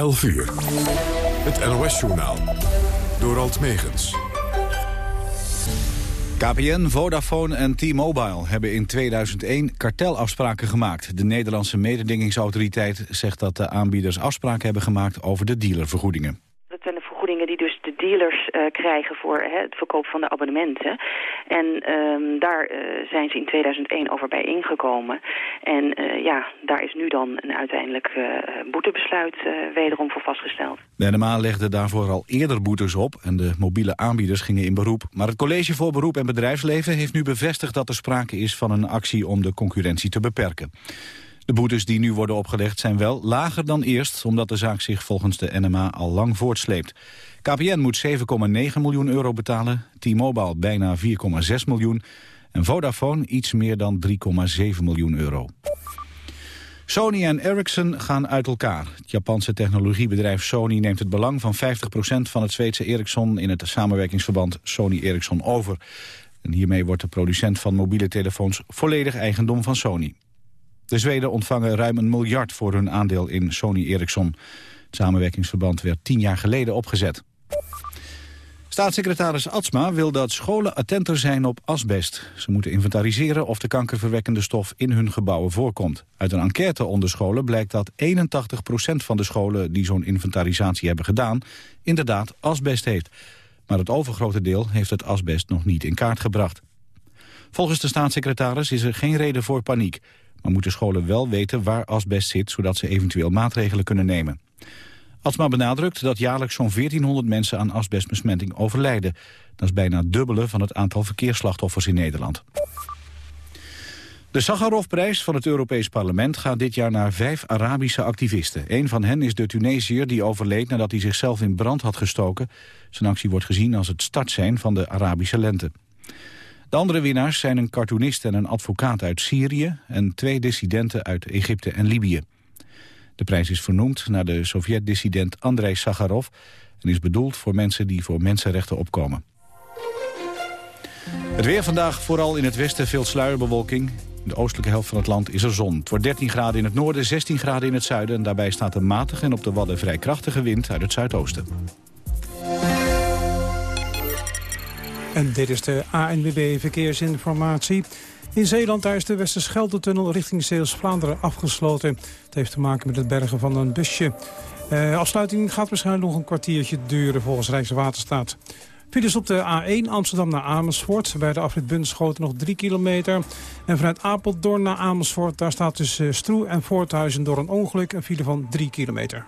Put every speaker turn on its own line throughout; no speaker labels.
11 uur. Het NOS-journaal. Door Alt Megens.
KPN, Vodafone en T-Mobile hebben in 2001 kartelafspraken gemaakt. De Nederlandse mededingingsautoriteit zegt dat de aanbieders afspraken hebben gemaakt over de dealervergoedingen
die dus de dealers uh, krijgen voor hè, het verkoop van de abonnementen. En um, daar uh, zijn ze in 2001 over bijeengekomen. En uh, ja, daar is nu dan een uiteindelijk boetebesluit wederom voor vastgesteld.
De legde daarvoor al eerder boetes op en de mobiele aanbieders gingen in beroep. Maar het College voor Beroep en Bedrijfsleven heeft nu bevestigd dat er sprake is van een actie om de concurrentie te beperken. De boetes die nu worden opgelegd zijn wel lager dan eerst... omdat de zaak zich volgens de NMA al lang voortsleept. KPN moet 7,9 miljoen euro betalen, T-Mobile bijna 4,6 miljoen... en Vodafone iets meer dan 3,7 miljoen euro. Sony en Ericsson gaan uit elkaar. Het Japanse technologiebedrijf Sony neemt het belang van 50% van het Zweedse Ericsson... in het samenwerkingsverband Sony-Ericsson over. En hiermee wordt de producent van mobiele telefoons volledig eigendom van Sony. De Zweden ontvangen ruim een miljard voor hun aandeel in Sony Ericsson. Het samenwerkingsverband werd tien jaar geleden opgezet. Staatssecretaris Atsma wil dat scholen attenter zijn op asbest. Ze moeten inventariseren of de kankerverwekkende stof in hun gebouwen voorkomt. Uit een enquête onder scholen blijkt dat 81% van de scholen die zo'n inventarisatie hebben gedaan... inderdaad asbest heeft. Maar het overgrote deel heeft het asbest nog niet in kaart gebracht. Volgens de staatssecretaris is er geen reden voor paniek. Maar moeten scholen wel weten waar asbest zit... zodat ze eventueel maatregelen kunnen nemen. Asma benadrukt dat jaarlijks zo'n 1400 mensen aan asbestbesmetting overlijden. Dat is bijna het dubbele van het aantal verkeersslachtoffers in Nederland. De Sakharovprijs van het Europees Parlement gaat dit jaar naar vijf Arabische activisten. Een van hen is de Tunesiër die overleed nadat hij zichzelf in brand had gestoken. Zijn actie wordt gezien als het startsein van de Arabische lente. De andere winnaars zijn een cartoonist en een advocaat uit Syrië... en twee dissidenten uit Egypte en Libië. De prijs is vernoemd naar de Sovjet-dissident Andrei Sakharov... en is bedoeld voor mensen die voor mensenrechten opkomen. Het weer vandaag, vooral in het westen veel sluierbewolking. In de oostelijke helft van het land is er zon. Het wordt 13 graden in het noorden, 16 graden in het zuiden... en daarbij staat een matige en op de Wadden vrij krachtige wind uit het zuidoosten.
En dit is de ANWB Verkeersinformatie. In Zeeland daar is de Westerschelde-tunnel richting Zeeuws-Vlaanderen afgesloten. Het heeft te maken met het bergen van een busje. Uh, afsluiting gaat waarschijnlijk nog een kwartiertje duren volgens Rijkswaterstaat. Files op de A1 Amsterdam naar Amersfoort. Bij de afrit Bunschoten nog 3 kilometer. En vanuit Apeldoorn naar Amersfoort... daar staat tussen Stroe en Voorthuizen door een ongeluk... een file van 3 kilometer.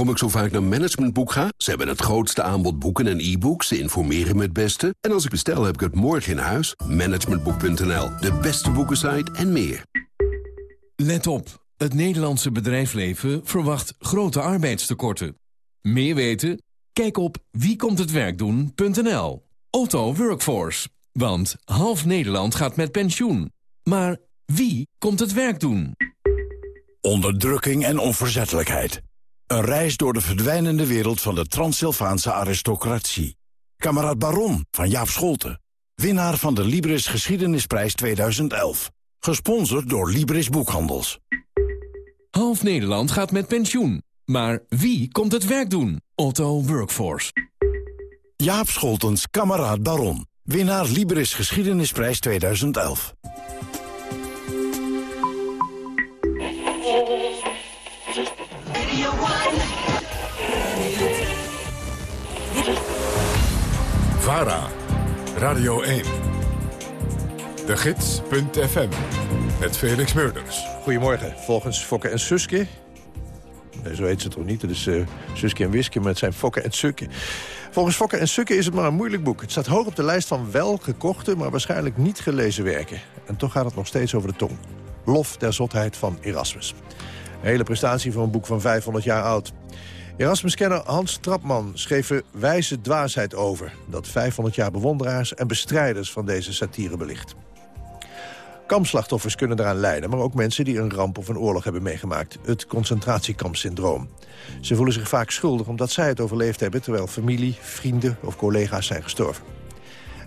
Waarom ik zo vaak naar Managementboek ga? Ze hebben het grootste aanbod boeken en e-books. Ze informeren me het beste. En als ik bestel, heb ik het morgen in huis. Managementboek.nl, de beste boekensite en meer.
Let op. Het Nederlandse bedrijfsleven verwacht grote arbeidstekorten. Meer weten? Kijk op wiekomthetwerkdoen.nl. Otto Workforce. Want half Nederland gaat met pensioen. Maar wie komt het werk doen?
Onderdrukking en onverzettelijkheid. Een reis door de verdwijnende wereld van de Transsylvaanse aristocratie. Kamerad Baron van Jaap Scholten. Winnaar van de Libris Geschiedenisprijs 2011. Gesponsord door Libris Boekhandels.
Half Nederland gaat met pensioen. Maar wie komt het werk doen? Otto Workforce.
Jaap Scholtens Kamerad Baron. Winnaar Libris Geschiedenisprijs 2011.
VARA, Radio 1. De Gids.fm, met Felix Meurders.
Goedemorgen. Volgens Fokke en Suske... Zo heet ze toch niet, het is uh, Suske en Wiske, maar het zijn Fokke en Sukke. Volgens Fokke en Sukke is het maar een moeilijk boek. Het staat hoog op de lijst van wel gekochte, maar waarschijnlijk niet gelezen werken. En toch gaat het nog steeds over de tong. Lof der zotheid van Erasmus. Een hele prestatie voor een boek van 500 jaar oud. Erasmus-kenner Hans Trapman schreef er wijze dwaasheid over... dat 500 jaar bewonderaars en bestrijders van deze satire belicht. Kampslachtoffers kunnen eraan lijden, maar ook mensen die een ramp of een oorlog hebben meegemaakt. Het concentratiekampsyndroom. Ze voelen zich vaak schuldig omdat zij het overleefd hebben... terwijl familie, vrienden of collega's zijn gestorven.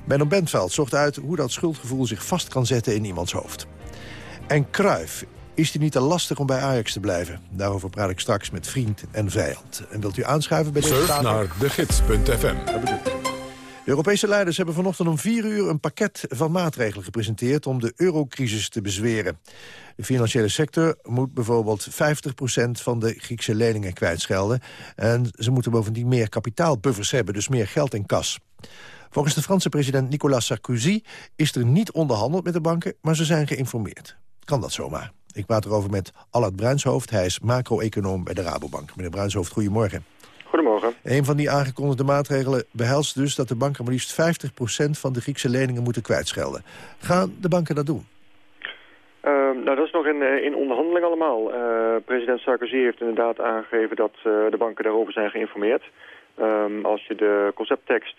Benno Bentveld zocht uit hoe dat schuldgevoel zich vast kan zetten in iemands hoofd. En Cruyff is hij niet te lastig om bij Ajax te blijven? Daarover praat ik straks met vriend en vijand. En wilt u aanschuiven bij deze
Surf
tafel?
naar degids.fm.
De Europese leiders hebben vanochtend om vier uur een pakket van maatregelen gepresenteerd om de eurocrisis te bezweren. De financiële sector moet bijvoorbeeld 50% van de Griekse leningen kwijtschelden. En ze moeten bovendien meer kapitaalbuffers hebben, dus meer geld in kas. Volgens de Franse president Nicolas Sarkozy is er niet onderhandeld met de banken, maar ze zijn geïnformeerd. Kan dat zomaar? Ik praat erover met Allard Bruinshoofd. Hij is macro-econoom bij de Rabobank. Meneer Bruinshoofd, goedemorgen.
Goedemorgen.
Een van die aangekondigde maatregelen behelst dus dat de banken maar liefst 50% van de Griekse leningen moeten kwijtschelden. Gaan de banken dat doen?
Ehm, nou, dat is nog in, eh, in onderhandeling allemaal. Eh, president Sarkozy heeft inderdaad aangegeven dat eh, de banken daarover zijn geïnformeerd. Ehm, als je de concepttekst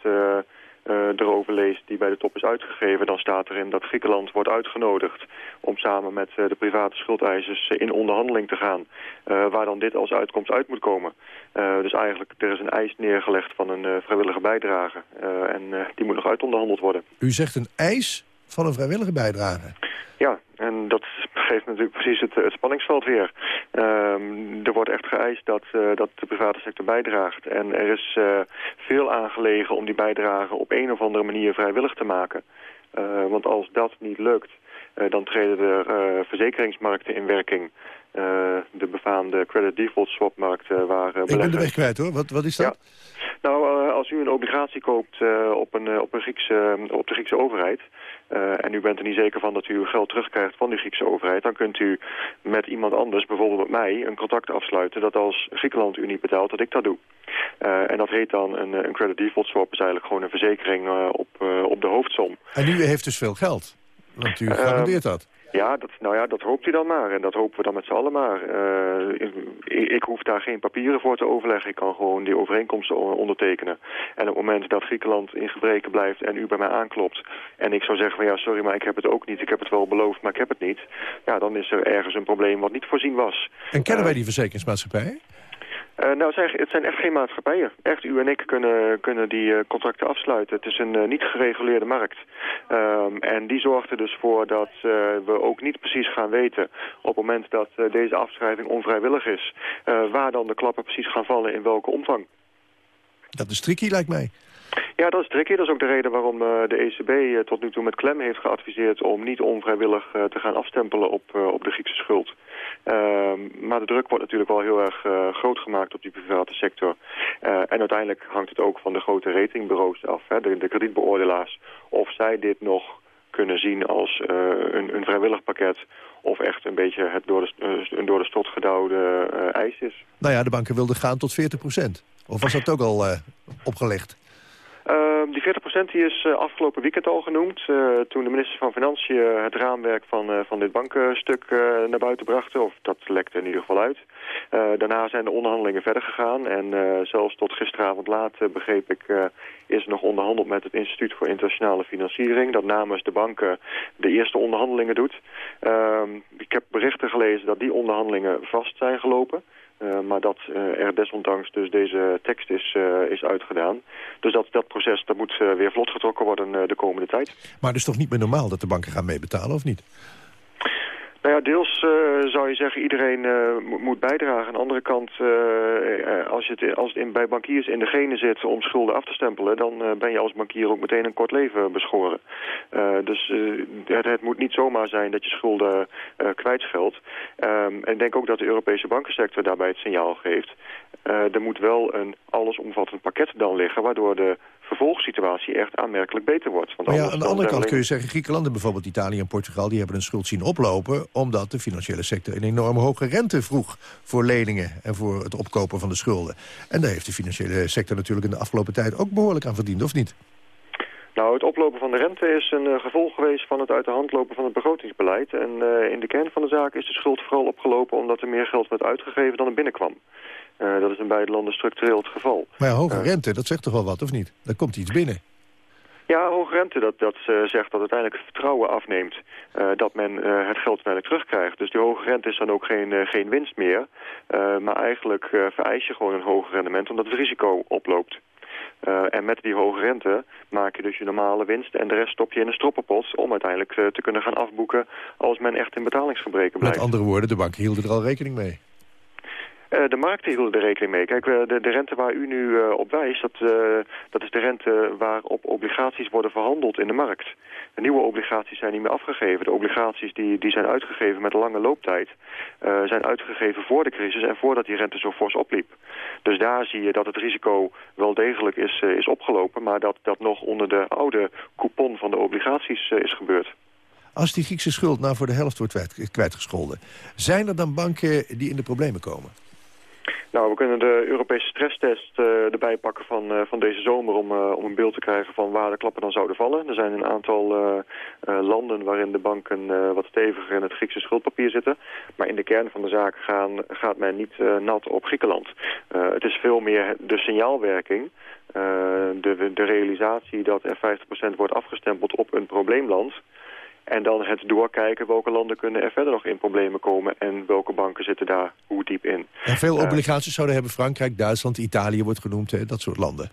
erover leest die bij de top is uitgegeven... dan staat erin dat Griekenland wordt uitgenodigd om samen met eh, de private schuldeisers eh, in onderhandeling te gaan. eh, waar dan dit als uitkomst uit moet komen. Eh, dus eigenlijk, er is een eis neergelegd van een eh, vrijwillige bijdrage. Eh, en eh, die moet nog uitonderhandeld worden.
U zegt een eis van een vrijwillige bijdrage.
Ja, en dat geeft natuurlijk precies het, spanningsveld weer. Ehm, er wordt echt geëist dat, eh, dat de private sector bijdraagt. En er is eh, veel aangelegen om die bijdrage op een of andere manier vrijwillig te maken. Eh, want als dat niet lukt, dan treden er verzekeringsmarkten in werking. Eh, de befaamde credit default swap markt eh, waar eh,
Ik ben de weg kwijt hoor. Wat, wat is dat?
nou, als u een obligatie koopt op, een, op, een Griekse, op de Griekse overheid... en u bent er niet zeker van dat u uw geld terugkrijgt van die Griekse overheid... dan kunt u met iemand anders, bijvoorbeeld met mij, een contract afsluiten... dat als Griekenland u niet betaalt, dat ik dat doe. En dat heet dan een, een credit default swap. is eigenlijk gewoon een verzekering op, op de hoofdsom.
En u heeft dus veel geld. Want u
Ehm,
garandeert dat.
Ja, dat, nou ja, dat hoopt u dan maar. En dat hopen we dan met z'n allen maar. Eh, ik, ik hoef daar geen papieren voor te overleggen. Ik kan gewoon die overeenkomsten ondertekenen. En op het moment dat Griekenland in gebreken blijft en u bij mij aanklopt... en ik zou zeggen van ja, sorry, maar ik heb het ook niet. Ik heb het wel beloofd, maar ik heb het niet. Ja, dan is er ergens een probleem wat niet voorzien was.
En kennen wij die verzekeringsmaatschappijen?
Eh, nou, het zijn, het zijn echt geen maatschappijen. Echt, u en ik kunnen, kunnen die eh, contracten afsluiten. Het is een eh, niet gereguleerde markt. Ehm, en die zorgt er dus voor dat we ook niet precies gaan weten... op het moment dat deze afschrijving onvrijwillig is... waar dan de klappen precies gaan vallen in welke omvang.
Dat is tricky, lijkt mij.
Ja, dat is tricky. Dat is ook de reden waarom eh, de ECB eh, tot nu toe met klem heeft geadviseerd... om niet onvrijwillig eh, te gaan afstempelen op, op de Griekse schuld. Ehm, maar de druk wordt natuurlijk wel heel erg groot gemaakt op die private sector. En uiteindelijk hangt het ook van de grote ratingbureaus af, hè, de, de kredietbeoordelaars... of zij dit nog kunnen zien als een, een vrijwillig pakket... of echt een beetje het door de, een door de stot gedouwde eh, eis is.
Nou ja, de banken wilden gaan tot 40% Of was dat ook al opgelegd?
Ehm, die 40% die is eh, afgelopen weekend al genoemd. eh, toen de minister van Financiën het raamwerk van, eh, van dit bankenstuk naar buiten brachten. Of dat lekte in ieder geval uit. Daarna zijn de onderhandelingen verder gegaan. En zelfs tot gisteravond laat begreep ik... is er nog onderhandeld met het Instituut voor Internationale Financiering. Dat namens de banken de eerste onderhandelingen doet. Ehm, ik heb berichten gelezen dat die onderhandelingen vast zijn gelopen. Eh, maar dat eh, er desondanks dus deze tekst is, eh, is uitgedaan. Dus dat, dat proces dat moet weer vlot getrokken worden de komende tijd.
Maar het is toch niet meer normaal dat de banken gaan meebetalen, of niet?
Nou ja, deels eh, zou je zeggen iedereen eh, mo- moet bijdragen. Aan de andere kant, eh, als, je het, als het in, bij bankiers in de genen zit om schulden af te stempelen... dan ben je als bankier ook meteen een kort leven beschoren. Dus het, het moet niet zomaar zijn dat je schulden kwijtscheldt. Ehm, en ik denk ook dat de Europese bankensector daarbij het signaal geeft. Eh, er moet wel een allesomvattend pakket dan liggen... waardoor de vervolgssituatie echt aanmerkelijk beter wordt. Want
Maar ja, aan de andere kant kun je zeggen... Griekenland en bijvoorbeeld Italië en Portugal... die hebben een schuld zien oplopen... omdat de financiële sector een enorm hoge rente vroeg... voor leningen en voor het opkopen van de schulden. En daar heeft de financiële sector natuurlijk in de afgelopen tijd... ook behoorlijk aan verdiend, of niet?
Nou, het oplopen van de rente is een eh, gevolg geweest van het uit de hand lopen van het begrotingsbeleid. En eh, in de kern van de zaak is de schuld vooral opgelopen omdat er meer geld werd uitgegeven dan er binnenkwam. Eh, dat is in beide landen structureel het geval.
Maar ja, hoge rente, dat zegt toch wel wat, of niet? Daar komt iets binnen.
Ja, hoge rente, dat, dat eh, zegt dat uiteindelijk het vertrouwen afneemt eh, dat men eh, het geld uiteindelijk terugkrijgt. Dus die hoge rente is dan ook geen, eh, geen winst meer. Eh, maar eigenlijk eh, vereis je gewoon een hoger rendement omdat het risico oploopt. en met die hoge rente maak je dus je normale winst en de rest stop je in een stroppenpot om uiteindelijk te kunnen gaan afboeken als men echt in betalingsgebreken blijft.
Met andere woorden, de banken hielden er al rekening mee.
Uh, de markten hielden er rekening mee. Kijk, de, de rente waar u nu uh, op wijst, dat, dat is de rente waarop obligaties worden verhandeld in de markt. De nieuwe obligaties zijn niet meer afgegeven. De obligaties die, die zijn uitgegeven met lange looptijd zijn uitgegeven voor de crisis en voordat die rente zo fors opliep. Dus daar zie je dat het risico wel degelijk is, is opgelopen, maar dat dat nog onder de oude coupon van de obligaties is gebeurd.
Als die Griekse schuld nou voor de helft wordt kwijtgescholden... zijn er dan banken die in de problemen komen?
Nou, we kunnen de Europese stresstest uh, erbij pakken van, uh, van deze zomer... Om, uh, om een beeld te krijgen van waar de klappen dan zouden vallen. Er zijn een aantal landen waarin de banken wat steviger in het Griekse schuldpapier zitten. Maar in de kern van de zaak gaan, gaat men niet nat op Griekenland. het is veel meer de signaalwerking... de, de realisatie dat er 50% wordt afgestempeld op een probleemland... En dan het doorkijken welke landen kunnen er verder nog in problemen komen... en welke banken zitten daar hoe diep in.
En veel eh, obligaties zouden hebben Frankrijk, Duitsland, Italië wordt genoemd, hè, dat soort landen.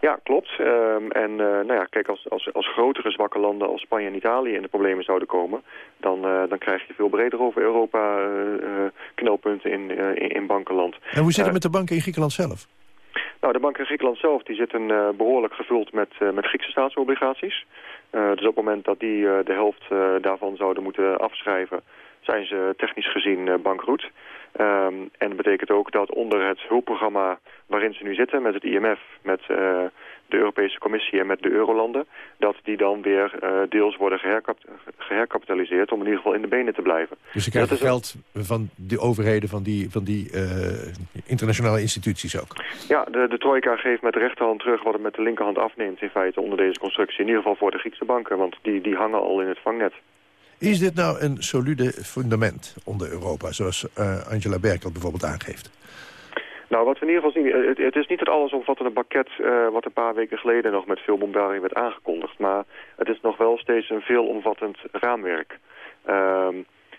Ja, klopt. Um, en uh, nou ja, kijk, als, als, als grotere zwakke landen als Spanje en Italië in de problemen zouden komen... dan, uh, dan krijg je veel breder over Europa uh, knelpunten in, in, in, bankenland.
En hoe zit het met de banken in Griekenland zelf?
Nou, de banken in Griekenland zelf die zitten behoorlijk gevuld met, met Griekse staatsobligaties. Uh, dus op het moment dat die uh, de helft uh, daarvan zouden moeten afschrijven... zijn ze technisch gezien bankroet. Um, en dat betekent ook dat onder het hulpprogramma waarin ze nu zitten... met het IMF, met de Europese Commissie en met de eurolanden... dat die dan weer deels worden geherkap geherkapitaliseerd... om in ieder geval in de benen te blijven.
Dus ze krijgen geld van de overheden van die, van die internationale instituties ook?
Ja, de, de trojka geeft met de rechterhand terug wat het met de linkerhand afneemt... in feite onder deze constructie. In ieder geval voor de Griekse banken, want die, die hangen al in het vangnet.
Is dit nou een solide fundament onder Europa, zoals uh, Angela Merkel bijvoorbeeld aangeeft?
Nou, wat we in ieder geval zien, het, het is niet het allesomvattende pakket uh, wat een paar weken geleden nog met veel bombarding werd aangekondigd. Maar het is nog wel steeds een veelomvattend raamwerk. Uh,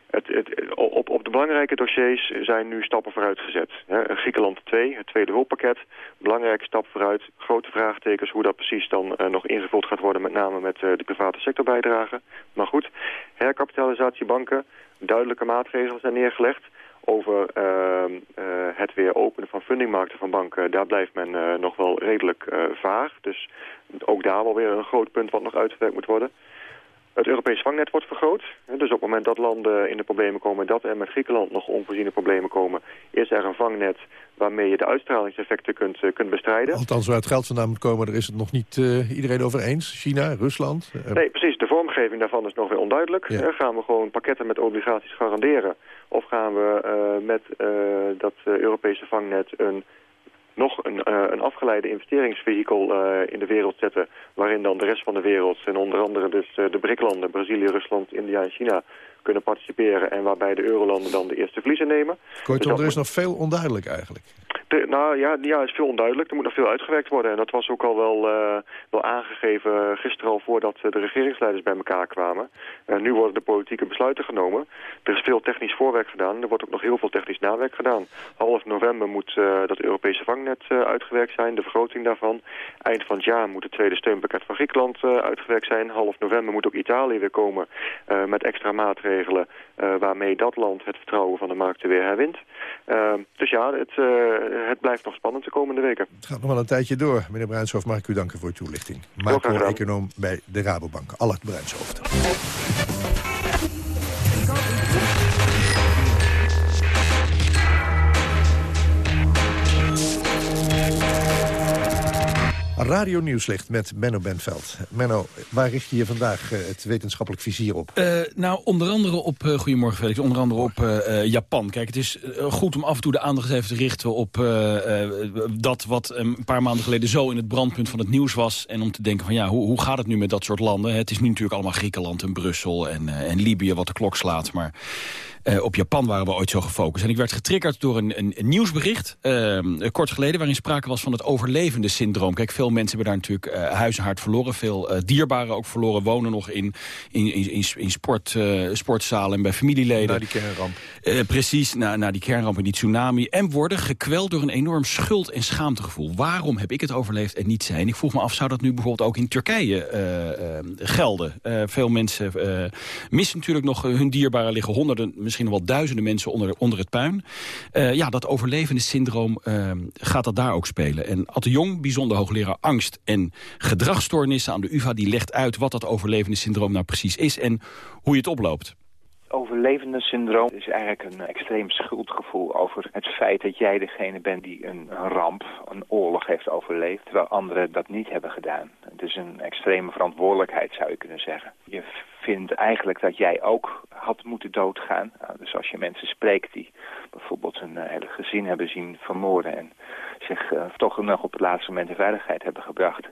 het, het, op, op de belangrijke dossiers zijn nu stappen vooruit gezet. Griekenland 2, het tweede hulppakket, belangrijke stap vooruit. Grote vraagtekens hoe dat precies dan uh, nog ingevuld gaat worden, met name met uh, de private sectorbijdrage. Maar goed, herkapitalisatiebanken, duidelijke maatregelen zijn neergelegd. Over uh, het weer openen van fundingmarkten van banken, daar blijft men nog wel redelijk vaag. Dus ook daar wel weer een groot punt wat nog uitgewerkt moet worden. Het Europees vangnet wordt vergroot. Dus op het moment dat landen in de problemen komen... dat er met Griekenland nog onvoorziene problemen komen... is er een vangnet waarmee je de uitstralingseffecten kunt, uh, kunt bestrijden.
Althans, waar het geld vandaan moet komen, daar is het nog niet uh, iedereen over eens. China, Rusland?
Uh... Nee, precies. De vormgeving daarvan is nog weer onduidelijk. Ja. gaan we gewoon pakketten met obligaties garanderen? Of gaan we met dat Europese vangnet een nog een, uh, een afgeleide investeringsvehikel uh, in de wereld zetten... waarin dan de rest van de wereld, en onder andere dus uh, de BRIC-landen... Brazilië, Rusland, India en China kunnen participeren... en waarbij de eurolanden dan de eerste verliezen nemen.
Kortom, dus er is nog veel onduidelijk eigenlijk.
De, nou ja, ja, is veel onduidelijk. Er moet nog veel uitgewerkt worden. En dat was ook al wel, uh, wel aangegeven gisteren al voordat de regeringsleiders bij elkaar kwamen. Uh, nu worden de politieke besluiten genomen. Er is veel technisch voorwerk gedaan. Er wordt ook nog heel veel technisch nawerk gedaan. Half november moet uh, dat Europese vangnet uitgewerkt zijn, de vergroting daarvan. Eind van het jaar moet het tweede steunpakket van Griekenland uitgewerkt zijn. Half november moet ook Italië weer komen met extra maatregelen... waarmee dat land het vertrouwen van de markten weer herwint. dus ja, het het blijft nog spannend de komende weken.
Het gaat nog wel een tijdje door. Meneer Bruinshoofd, mag ik u danken voor uw toelichting. Macro-econoom bij de Rabobank. Allard Bruinshoofd. Radio Nieuwslicht met Menno Benveld. Menno, waar richt je je vandaag uh, het wetenschappelijk vizier op?
Uh, nou, onder andere op, uh, goedemorgen Felix, onder andere op Japan. Kijk, het is goed om af en toe de aandacht even te richten op dat wat een paar maanden geleden zo in het brandpunt van het nieuws was. En om te denken van ja, hoe, hoe gaat het nu met dat soort landen? Het is nu natuurlijk allemaal Griekenland en Brussel en, en Libië wat de klok slaat. Maar op Japan waren we ooit zo gefocust. En ik werd getriggerd door een, een, een nieuwsbericht, ehm, kort geleden... waarin sprake was van het overlevende syndroom. Kijk, veel mensen hebben daar natuurlijk uh, huis en verloren. Veel dierbaren ook verloren, wonen nog in, in, in, in sport, sportzalen en bij familieleden.
Na die kernramp.
precies, na, na die kernramp en die tsunami. En worden gekweld door een enorm schuld- en schaamtegevoel. Waarom heb ik het overleefd en niet zij? En ik vroeg me af, zou dat nu bijvoorbeeld ook in Turkije gelden? veel mensen missen natuurlijk nog hun dierbaren liggen honderden, misschien wel duizenden mensen onder, onder het puin. Uh, ja, dat overlevende syndroom uh, gaat dat daar ook spelen. En Atte Jong, bijzonder hoogleraar angst en gedragsstoornissen aan de UvA... die legt uit wat dat overlevende syndroom nou precies is en hoe je het oploopt
overlevende syndroom is eigenlijk een extreem schuldgevoel over het feit dat jij degene bent die een, ramp, een oorlog heeft overleefd, terwijl anderen dat niet hebben gedaan. Het is een extreme verantwoordelijkheid zou je kunnen zeggen. Je vindt eigenlijk dat jij ook had moeten doodgaan. Nou, dus als je mensen spreekt die bijvoorbeeld een eh, hele gezin hebben zien vermoorden en zich uh, toch nog op het laatste moment in veiligheid hebben gebracht,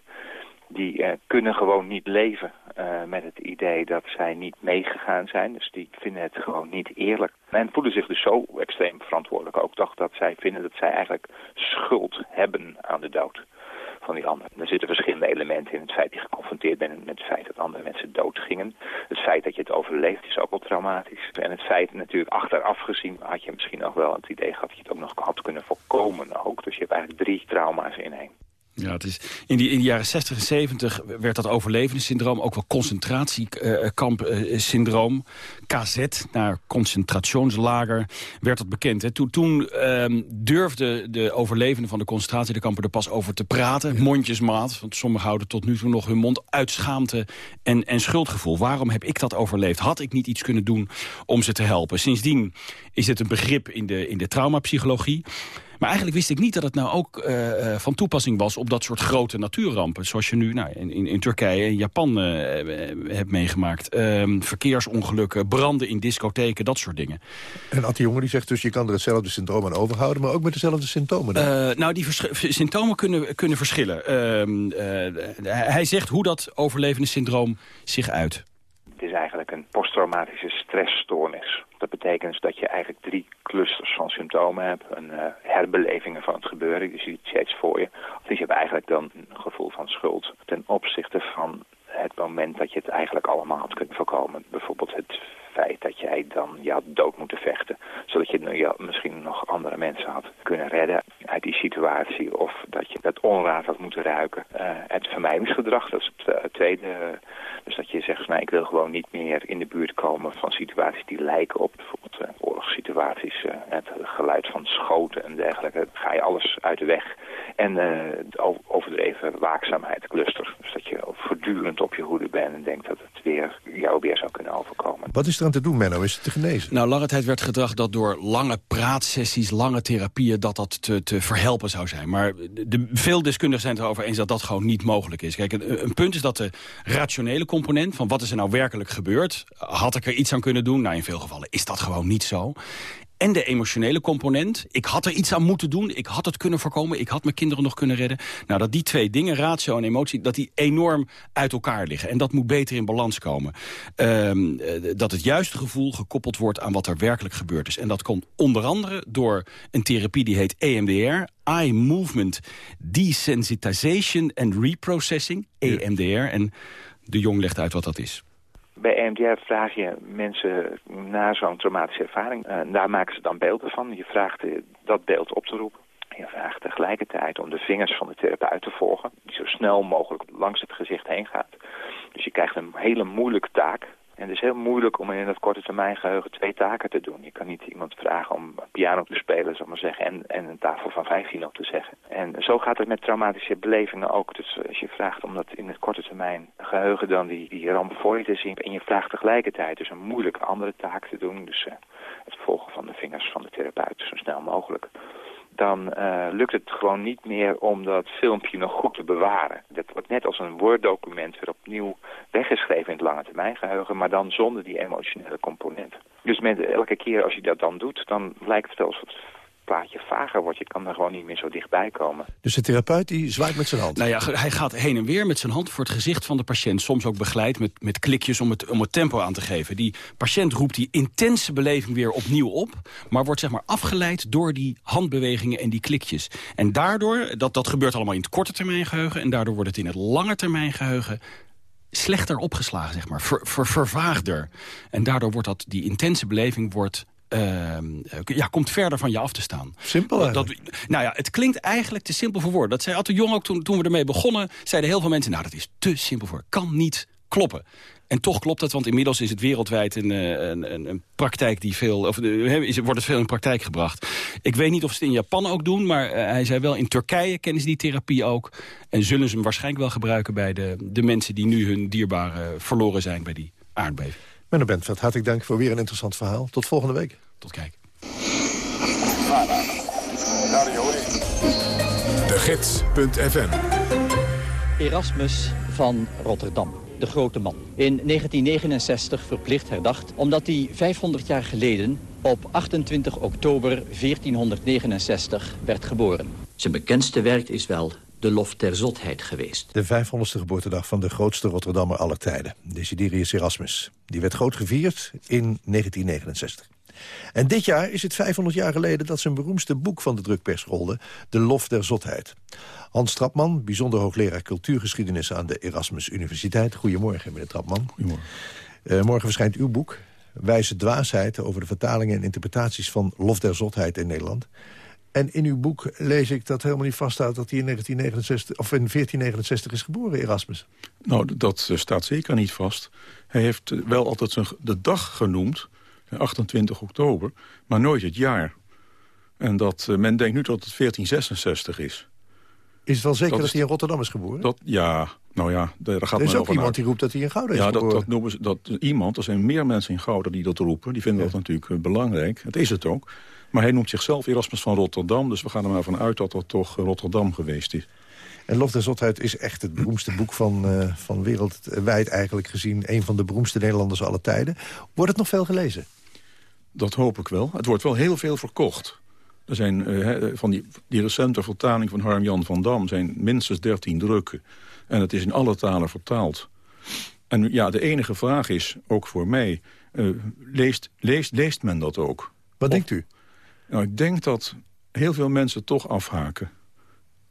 die uh, kunnen gewoon niet leven uh, met het idee dat zij niet meegegaan zijn. Dus die vinden het gewoon niet eerlijk. En voelen zich dus zo extreem verantwoordelijk ook toch dat zij vinden dat zij eigenlijk schuld hebben aan de dood van die ander. Er zitten verschillende elementen in. Het feit dat je geconfronteerd bent met het feit dat andere mensen doodgingen. Het feit dat je het overleeft is ook wel traumatisch. En het feit natuurlijk achteraf gezien had je misschien ook wel het idee gehad dat je het ook nog had kunnen voorkomen ook. Dus je hebt eigenlijk drie trauma's in één.
Ja, het is, in, die, in de jaren 60 en 70 werd dat overlevingssyndroom, ook wel concentratiekamp-syndroom, KZ, naar concentrationslager, werd dat bekend. Hè. Toen, toen ehm, durfden de overlevenden van de concentratiekampen er pas over te praten, mondjesmaat, want sommigen houden tot nu toe nog hun mond uit schaamte en, en schuldgevoel. Waarom heb ik dat overleefd? Had ik niet iets kunnen doen om ze te helpen? Sindsdien is het een begrip in de, in de traumapsychologie. Maar eigenlijk wist ik niet dat het nou ook uh, van toepassing was... op dat soort grote natuurrampen. Zoals je nu nou, in, in Turkije en Japan uh, hebt meegemaakt. Uh, verkeersongelukken, branden in discotheken, dat soort dingen.
En Atte Jonge die zegt dus... je kan er hetzelfde syndroom aan overhouden... maar ook met dezelfde symptomen.
nou, die symptomen kunnen, kunnen verschillen. Ehm, hij zegt hoe dat overlevende syndroom zich uit.
Het is eigenlijk een posttraumatische stressstoornis. Dat betekent dat je eigenlijk drie clusters van symptomen hebt. Een uh, herbelevingen van het gebeuren, je ziet steeds voor je. Of je hebt eigenlijk dan een gevoel van schuld ten opzichte van het moment dat je het eigenlijk allemaal had kunnen voorkomen. Bijvoorbeeld het feit dat jij dan ja, dood moeten vechten. Zodat je ja, misschien nog andere mensen had kunnen redden uit die situatie. Of dat je dat onraad had moeten ruiken. Uh, het vermijdingsgedrag, dat is het uh, tweede. Dus dat je zegt, nou, ik wil gewoon niet meer in de buurt komen van situaties die lijken op bijvoorbeeld uh, oorlogssituaties. het geluid van schoten en dergelijke. Dan ga je alles uit de weg. En overdreven waakzaamheid, cluster. Dus dat je voortdurend op je hoede bent en denkt dat het weer jou weer zou kunnen overkomen.
Wat is er aan te doen, Menno? Is het te genezen?
Nou, lange tijd werd gedacht dat door lange praatsessies, lange therapieën... dat dat te, te verhelpen zou zijn. Maar de, veel deskundigen zijn het erover eens dat dat gewoon niet mogelijk is. Kijk, een, een, punt is dat de rationele component... van wat is er nou werkelijk gebeurd... had ik er iets aan kunnen doen? Nou, in veel gevallen is dat gewoon niet zo en de emotionele component. Ik had er iets aan moeten doen, ik had het kunnen voorkomen... ik had mijn kinderen nog kunnen redden. Nou, dat die twee dingen, ratio en emotie... dat die enorm uit elkaar liggen. En dat moet beter in balans komen. Um, dat het juiste gevoel gekoppeld wordt aan wat er werkelijk gebeurd is. En dat komt onder andere door een therapie die heet EMDR... Eye Movement Desensitization and Reprocessing, EMDR. En de Jong legt uit wat dat is.
Bij EMDR vraag je mensen na zo'n traumatische ervaring. Uh, daar maken ze dan beelden van. Je vraagt dat beeld op te roepen. Je vraagt tegelijkertijd om de vingers van de therapeut te volgen. Die zo snel mogelijk langs het gezicht heen gaat. Dus je krijgt een hele moeilijke taak. En het is heel moeilijk om in dat korte termijn geheugen twee taken te doen. Je kan niet iemand vragen om piano te spelen, zal maar zeggen, en, en een tafel van 15 op te zeggen. En zo gaat het met traumatische belevingen ook. Dus als je vraagt om dat in het korte termijn geheugen dan die, die ramp voor je te zien. En je vraagt tegelijkertijd dus een moeilijke andere taak te doen. Dus uh, het volgen van de vingers van de therapeut zo snel mogelijk dan uh, lukt het gewoon niet meer om dat filmpje nog goed te bewaren. Dat wordt net als een Word-document weer opnieuw weggeschreven in het lange termijn geheugen, maar dan zonder die emotionele component. Dus met elke keer als je dat dan doet, dan lijkt het alsof plaatje vager wordt. Je kan er gewoon niet meer zo dichtbij komen.
Dus de therapeut die zwaait met zijn hand?
Nou ja, hij gaat heen en weer met zijn hand voor het gezicht van de patiënt. Soms ook begeleid met, met klikjes om het, om het tempo aan te geven. Die patiënt roept die intense beleving weer opnieuw op... maar wordt zeg maar afgeleid door die handbewegingen en die klikjes. En daardoor, dat, dat gebeurt allemaal in het korte termijn geheugen... en daardoor wordt het in het lange termijn geheugen slechter opgeslagen, zeg maar, ver, ver, vervaagder. En daardoor wordt dat, die intense beleving wordt uh, ja, komt verder van je af te staan.
Simpel
dat, Nou ja, het klinkt eigenlijk te simpel voor woorden. Dat zei Atte Jong ook toen, toen we ermee begonnen. Zeiden heel veel mensen, nou dat is te simpel voor. Kan niet kloppen. En toch klopt het, want inmiddels is het wereldwijd een, eh, een, een, een praktijk die veel... Of, is, wordt het veel in praktijk gebracht. Ik weet niet of ze het in Japan ook doen, maar uh, hij zei wel... in Turkije kennen ze die therapie ook. En zullen ze hem waarschijnlijk wel gebruiken bij de, de mensen... die nu hun dierbare verloren zijn bij die aardbeving.
Menno Bentveld, hartelijk dank voor weer een interessant verhaal. Tot volgende week.
Tot kijk.
De Gids.fm
Erasmus van Rotterdam de grote man. In 1969 verplicht herdacht omdat hij 500 jaar geleden op 28 oktober 1469 werd geboren. Zijn bekendste werk is wel de lof ter zotheid geweest.
De 500ste geboortedag van de grootste Rotterdammer aller tijden, Desiderius Erasmus. Die werd groot gevierd in 1969. En dit jaar is het 500 jaar geleden dat zijn beroemdste boek van de drukpers rolde... De Lof der Zotheid. Hans Trapman, bijzonder hoogleraar cultuurgeschiedenis aan de Erasmus Universiteit. Goedemorgen, meneer Trapman.
Goedemorgen.
Uh, morgen verschijnt uw boek, Wijze Dwaasheid... over de vertalingen en interpretaties van Lof der Zotheid in Nederland. En in uw boek lees ik dat helemaal niet vaststaat... dat hij in, 1969, of in 1469 is geboren, Erasmus.
Nou, dat eh, staat zeker niet vast. Hij heeft eh, wel altijd zijn, de dag genoemd, 28 oktober, maar nooit het jaar. En dat, men denkt nu dat het 1466 is.
Is het wel zeker dat, hij in Rotterdam is geboren?
Dat, ja, nou ja, daar gaat
Er is ook iemand
uit.
die roept dat hij in Gouda is geboren.
Ja, dat, noemen ze, dat, iemand, er zijn meer mensen in Gouda die dat roepen. Die vinden dat natuurlijk belangrijk. Het is het ook. Maar hij noemt zichzelf Erasmus van Rotterdam. Dus we gaan er maar vanuit dat dat toch Rotterdam geweest is.
En Lof der Zotheid is echt het beroemdste boek van, uh, van wereldwijd eigenlijk gezien. Een van de beroemdste Nederlanders aller tijden. Wordt het nog veel gelezen?
Dat hoop ik wel. Het wordt wel heel veel verkocht. Er zijn uh, van die, die recente vertaling van Harm-Jan van Dam... zijn minstens 13 drukken. En het is in alle talen vertaald. En ja, de enige vraag is, ook voor mij... Uh, leest, leest, leest men dat ook?
Wat denkt u?
Nou, ik denk dat heel veel mensen toch afhaken.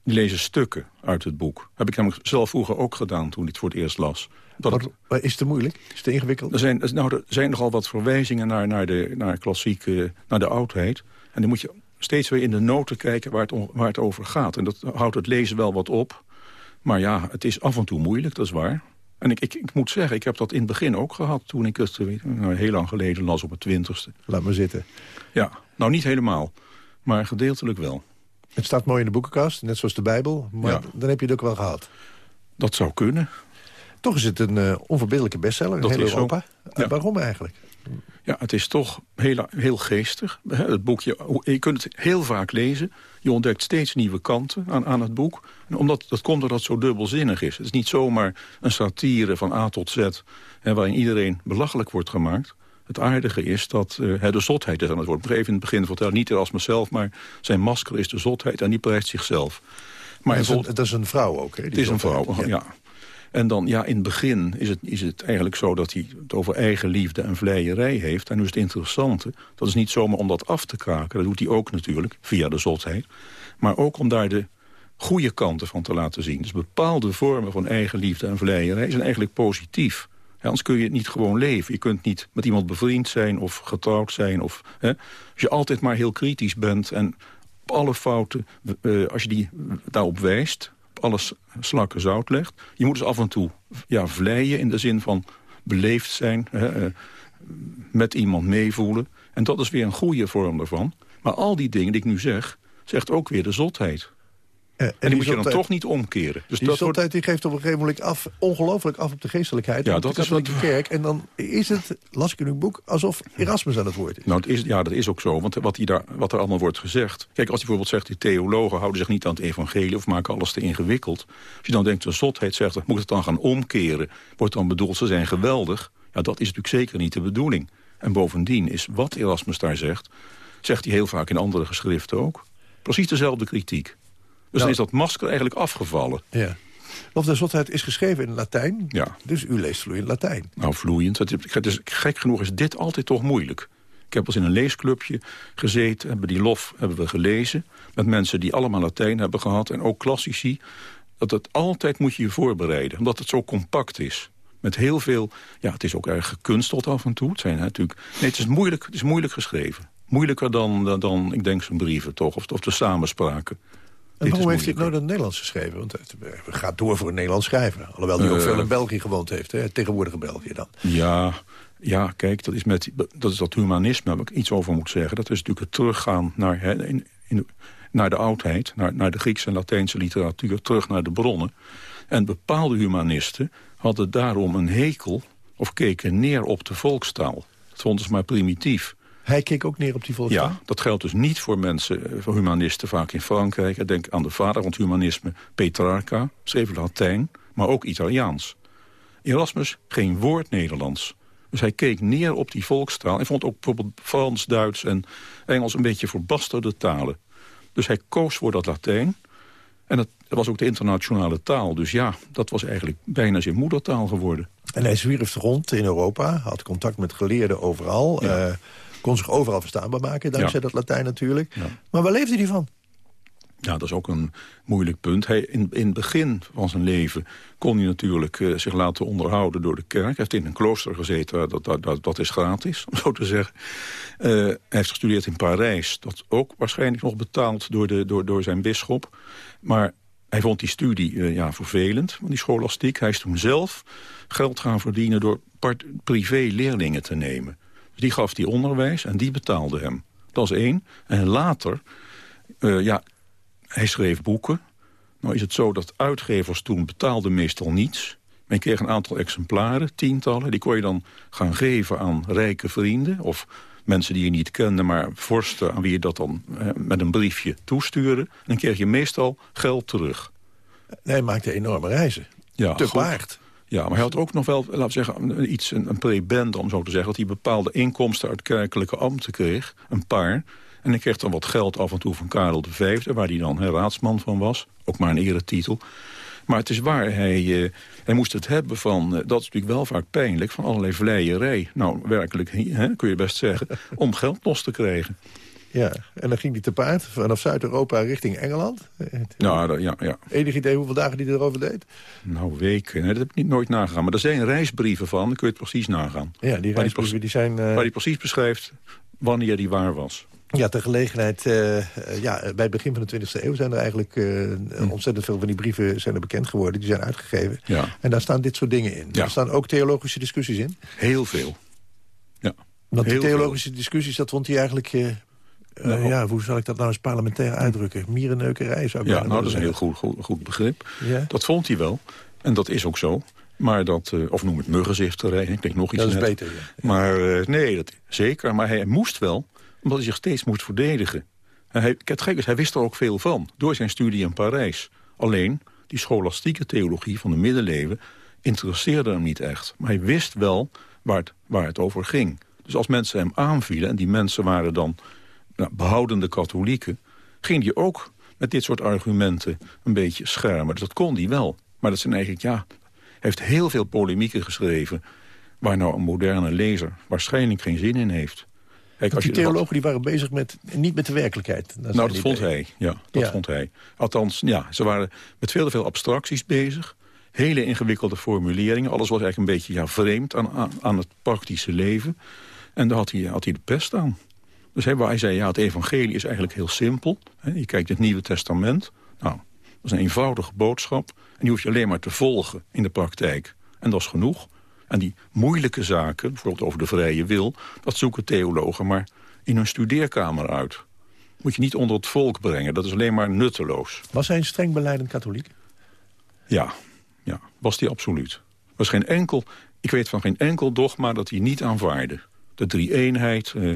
Die lezen stukken uit het boek. Heb ik namelijk zelf vroeger ook gedaan toen ik het voor het eerst las.
Dat maar is het te moeilijk? Is het te ingewikkeld?
Er zijn, nou, er zijn nogal wat verwijzingen naar, naar, de, naar klassieke, naar de oudheid. En dan moet je steeds weer in de noten kijken waar het, waar het over gaat. En dat houdt het lezen wel wat op. Maar ja, het is af en toe moeilijk, dat is waar. En ik, ik, ik moet zeggen, ik heb dat in het begin ook gehad... toen ik het nou, heel lang geleden las op het twintigste.
Laat maar zitten.
Ja, nou niet helemaal, maar gedeeltelijk wel.
Het staat mooi in de boekenkast, net zoals de Bijbel. Maar
Ja.
dan heb je het ook wel gehad.
Dat zou kunnen.
Toch is het een eh, onverbiddelijke bestseller in heel. Europa.
Ja.
Waarom eigenlijk?
Ja, het is toch heel, heel geestig. Het boekje, je kunt het heel vaak lezen. Je ontdekt steeds nieuwe kanten aan, aan het boek. En omdat, dat komt doordat het zo dubbelzinnig is. Het is niet zomaar een satire van A tot Z... Hè, waarin iedereen belachelijk wordt gemaakt. Het aardige is dat hè, de zotheid is aan het woord. Even in het begin vertellen, niet Erasmus zelf... maar zijn masker is de zotheid en die prijst zichzelf. Maar
dat, is een, dat is een vrouw ook, hè?
het is een vrouw, ja. En dan, ja, in het begin is het, is het eigenlijk zo dat hij het over eigen liefde en vleierij heeft. En nu is het interessante, dat is niet zomaar om dat af te kraken. Dat doet hij ook natuurlijk, via de zotheid. Maar ook om daar de goede kanten van te laten zien. Dus bepaalde vormen van eigen liefde en vleierij zijn eigenlijk positief. Anders kun je niet gewoon leven. Je kunt niet met iemand bevriend zijn of getrouwd zijn. Of, hè, als je altijd maar heel kritisch bent en op alle fouten, eh, als je die daarop wijst alles slakken zout legt. Je moet dus af en toe ja, vleien in de zin van beleefd zijn, hè, eh, met iemand meevoelen. En dat is weer een goede vorm daarvan. Maar al die dingen die ik nu zeg, zegt ook weer de zotheid.
Eh,
En, die moet je dan toch niet omkeren. Dus
Die
dat wordt,
die geeft op een gegeven moment af, ongelooflijk af op de geestelijkheid.
Ja,
de
dat is
katholieke kerk. En dan is het, las ik in uw boek, alsof Erasmus aan het woord is.
nou, het is, ja, dat is ook zo. Want wat, die daar, wat er allemaal wordt gezegd... Kijk, als hij bijvoorbeeld zegt... die theologen houden zich niet aan het evangelie... of maken alles te ingewikkeld. Als je dan denkt, de zotheid zegt... moet het dan gaan omkeren? Wordt dan bedoeld, ze zijn geweldig? Ja, dat is natuurlijk zeker niet de bedoeling. En bovendien is wat Erasmus daar zegt... Zegt hij heel vaak in andere geschriften ook. Precies dezelfde kritiek. Dus
Nou-
dan is dat masker eigenlijk afgevallen.
Ja. Lof der Zotheid is geschreven in Latijn.
Ja.
Dus u leest vloeiend Latijn.
Nou, vloeiend. Het is, het is- gek genoeg is dit altijd toch moeilijk. Ik heb als in een leesclubje gezeten, hebben die lof hebben we gelezen... met mensen die allemaal Latijn hebben gehad en ook klassici. Dat het altijd moet je je voorbereiden, omdat het zo compact is. Met heel veel, ja, het is ook erg gekunsteld af en toe. Het zijn natuurlijk, nee, het is moeilijk, het is moeilijk geschreven. Moeilijker dan, dan, dan ik denk, zijn brieven toch, of, of de samenspraken.
En waarom heeft hij het nou in het Nederlands geschreven? Want het eh, gaat door voor een Nederlands schrijver. Alhoewel hij ook
Eh.
veel in België gewoond heeft. Hè? Het tegenwoordige België dan.
Ja, ja, kijk, dat is, met, dat is dat humanisme, waar ik iets over moet zeggen. Dat is natuurlijk het teruggaan naar, hè, in, in, naar de oudheid, naar, naar de Griekse en Latijnse literatuur, terug naar de bronnen. En bepaalde humanisten hadden daarom een hekel of keken neer op de volkstaal. Dat vonden ze maar primitief.
Hij keek ook neer op die volkstaal?
Ja, dat geldt dus niet voor mensen, eh, voor humanisten vaak in Frankrijk. Ik denk aan de vader van het humanisme, Petrarca, schreef Latijn, maar ook Italiaans. Erasmus geen woord Nederlands. Dus hij keek neer op die volkstaal. en vond ook bijvoorbeeld Frans, Duits en Engels een beetje verbasterde talen. Dus hij koos voor dat Latijn. En dat was ook de internationale taal. Dus ja, dat was eigenlijk bijna zijn moedertaal geworden.
En hij zwierf rond in Europa. Had contact met geleerden overal. eh, kon zich overal verstaanbaar maken, dankzij dat Latijn natuurlijk. Maar waar leefde hij van?
Ja, dat is ook een moeilijk punt. Hij, in, in het begin van zijn leven kon hij natuurlijk eh, zich laten onderhouden door de kerk. Hij heeft in een klooster gezeten, dat, dat, dat, dat is gratis, om zo te zeggen. Eh, hij heeft gestudeerd in Parijs, dat ook waarschijnlijk nog betaald door, de, door, door zijn bisschop. Maar hij vond die studie eh, ja, vervelend, die scholastiek. Hij is toen zelf geld gaan verdienen door part- privé leerlingen te nemen. Die gaf die onderwijs en die betaalde hem. Dat is één. En later, eh, ja, hij schreef boeken. Nou is het zo dat uitgevers toen betaalden meestal niets. Men kreeg een aantal exemplaren, tientallen. Die kon je dan gaan geven aan rijke vrienden... of mensen die je niet kende, maar vorsten aan wie je dat dan eh, met een briefje toestuurde. Dan kreeg je meestal geld terug.
Hij maakte enorme reizen.
Ja,
Te
goed.
paard.
Ja, maar hij had ook nog wel, laten we zeggen, iets, een, een prebende om zo te zeggen... dat hij bepaalde inkomsten uit kerkelijke ambten kreeg, een paar... En hij kreeg dan wat geld af en toe van Karel V, waar hij dan raadsman van was. Ook maar een eretitel. Maar het is waar, hij, eh, hij moest het hebben van, eh, dat is natuurlijk wel vaak pijnlijk... van allerlei vleierij, nou werkelijk, hè, kun je best zeggen... om geld los te krijgen.
Ja, en dan ging hij te paard vanaf Zuid-Europa richting Engeland.
Nou, dat- ja, ja.
Enig idee hoeveel dagen hij erover deed?
Nou, weken, nee, dat heb ik niet nooit nagegaan. Maar er zijn reisbrieven van, dan kun je het precies nagaan.
Ja, die reisbrieven die zijn... eh,
Waar hij precies beschrijft wanneer die waar was.
Ja, ter gelegenheid, eh, eh, ja, bij het begin van de 20e eeuw zijn er eigenlijk eh, ontzettend veel van die brieven zijn er bekend geworden. Die zijn uitgegeven.
Ja.
En daar staan dit soort dingen in.
Ja.
Er staan ook theologische discussies in.
Heel veel. Ja.
Want die theologische discussies, dat vond hij eigenlijk...
Nou.
ja, hoe zal ik dat nou eens parlementair uitdrukken? Mierenneukerij zou ik
Ja, nou, dat is een heel goed, goed, goed begrip.
Ja.
Dat vond hij wel. En dat is ook zo. Maar dat, eh, of noem het muggenzifterij, ik denk nog iets
Dat is
net.
beter, ja.
Maar eh, nee, dat, zeker. Maar hij moest wel, omdat hij zich steeds moest verdedigen. En hij, het gek is, hij wist er ook veel van, door zijn studie in Parijs. Alleen, die scholastieke theologie van de middeleeuwen interesseerde hem niet echt. Maar hij wist wel waar het, waar het over ging. Dus als mensen hem aanvielen, en die mensen waren dan nou, behoudende katholieken... ging hij ook met dit soort argumenten een beetje schermen. Dus dat kon hij wel. Maar dat zijn eigenlijk, ja... Heeft heel veel polemieken geschreven... waar nou een moderne lezer waarschijnlijk geen zin in heeft. Kijk, als
die theologen die waren bezig met, niet met de werkelijkheid. Dat
nou, dat
die
vond hij. Ja, dat
Ja.
vond hij. Althans, ja, ze waren met veel te veel abstracties bezig. Hele ingewikkelde formuleringen. Alles was eigenlijk een beetje ja, vreemd aan, aan, aan het praktische leven. En daar had hij, had hij de pest aan. Dus hij, hij zei, ja, het evangelie is eigenlijk heel simpel. Je kijkt het Nieuwe Testament. Nou, dat is een eenvoudige boodschap. En die hoef je alleen maar te volgen in de praktijk. En dat is genoeg. En die moeilijke zaken, bijvoorbeeld over de vrije wil... dat zoeken theologen maar in hun studeerkamer uit. Moet je niet onder het volk brengen. Dat is alleen maar nutteloos.
Was hij een streng beleidend katholiek?
Ja, ja was die absoluut. Was geen enkel, ik weet van geen enkel dogma dat hij niet aanvaarde. De drie-eenheid, eh,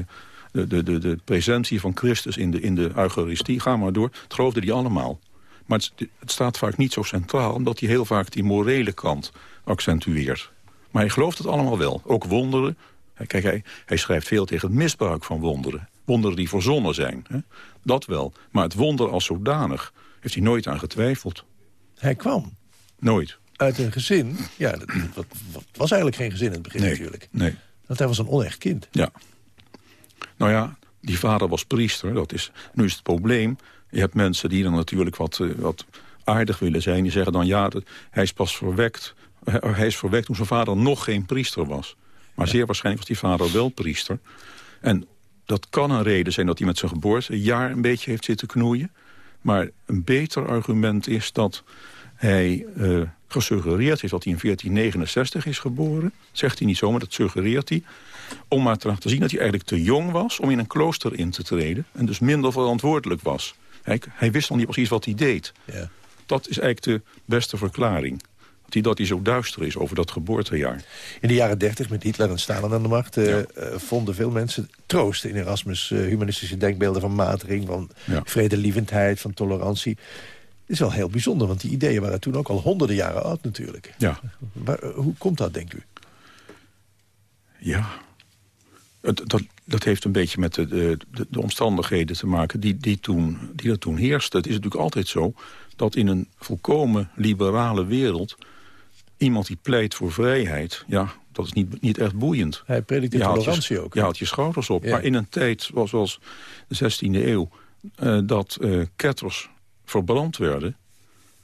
de, de, de, de presentie van Christus in de, in de Eucharistie, ga maar door. Het geloofde hij allemaal. Maar het, het staat vaak niet zo centraal, omdat hij heel vaak die morele kant accentueert. Maar hij gelooft het allemaal wel. Ook wonderen. Kijk, hij, hij schrijft veel tegen het misbruik van wonderen. wonderen die verzonnen zijn. Hè? Dat wel. Maar het wonder als zodanig heeft hij nooit aan getwijfeld.
Hij kwam
Nooit.
uit een gezin... Ja, dat, dat was eigenlijk geen gezin in het begin
Nee.
natuurlijk.
Nee.
Want hij was een onecht kind.
Ja. Nou ja, die vader was priester. Dat is, nu is het probleem. Je hebt mensen die dan natuurlijk wat, eh, wat aardig willen zijn. Die zeggen dan, ja, dat, hij is pas verwekt. Hij, hij is verwekt toen zijn vader nog geen priester was. Maar zeer waarschijnlijk was die vader wel priester. En dat kan een reden zijn dat hij met zijn geboortejaar een beetje heeft zitten knoeien. Maar een beter argument is dat hij eh, gesuggereerd heeft dat hij in 1469 is geboren. Dat zegt hij niet zomaar, dat suggereert hij. Om maar te laten zien dat hij eigenlijk te jong was om in een klooster in te treden. En dus minder verantwoordelijk was. Hij, hij wist nog niet precies wat hij deed.
Ja.
Dat is eigenlijk de beste verklaring. Dat hij, dat hij zo duister is over dat geboortejaar.
In de jaren dertig, met Hitler en Stalin aan de macht... eh, eh, vonden veel mensen troost in Erasmus' eh, humanistische denkbeelden van matering... van
Ja.
vredelievendheid, van tolerantie. Het is wel heel bijzonder, want die ideeën waren toen ook al honderden jaren oud natuurlijk.
Ja.
Maar, hoe komt dat, denkt u?
Ja. Het, dat, dat heeft een beetje met de, de, de- de omstandigheden te maken die, die, toen, die er toen heersten. Het is natuurlijk altijd zo dat in een volkomen liberale wereld... iemand die pleit voor vrijheid, ja, dat is niet, niet echt boeiend.
Hij predikt
Je haalt je-
tolerantie ook.
Je haalt je schouders op.
Ja.
Maar in een tijd zoals, de 16e eeuw... eh, dat eh ketters verbrand werden...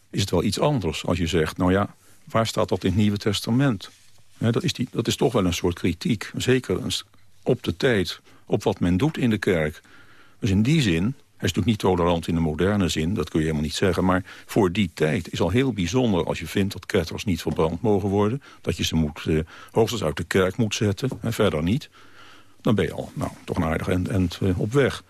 is het wel iets anders als je zegt... nou ja, waar staat dat in het Nieuwe Testament? Dat, is die, dat is toch wel een soort kritiek. Zeker een op de tijd, op wat men doet in de kerk. Dus in die zin, hij is natuurlijk niet tolerant in de moderne zin... dat kun je helemaal niet zeggen, maar voor die tijd is al heel bijzonder... als je vindt dat ketters niet verbrand mogen worden... dat je ze moet, eh, hoogstens uit de kerk moet zetten, en verder niet... dan ben je al nou, toch een aardig end, end, eh, op weg.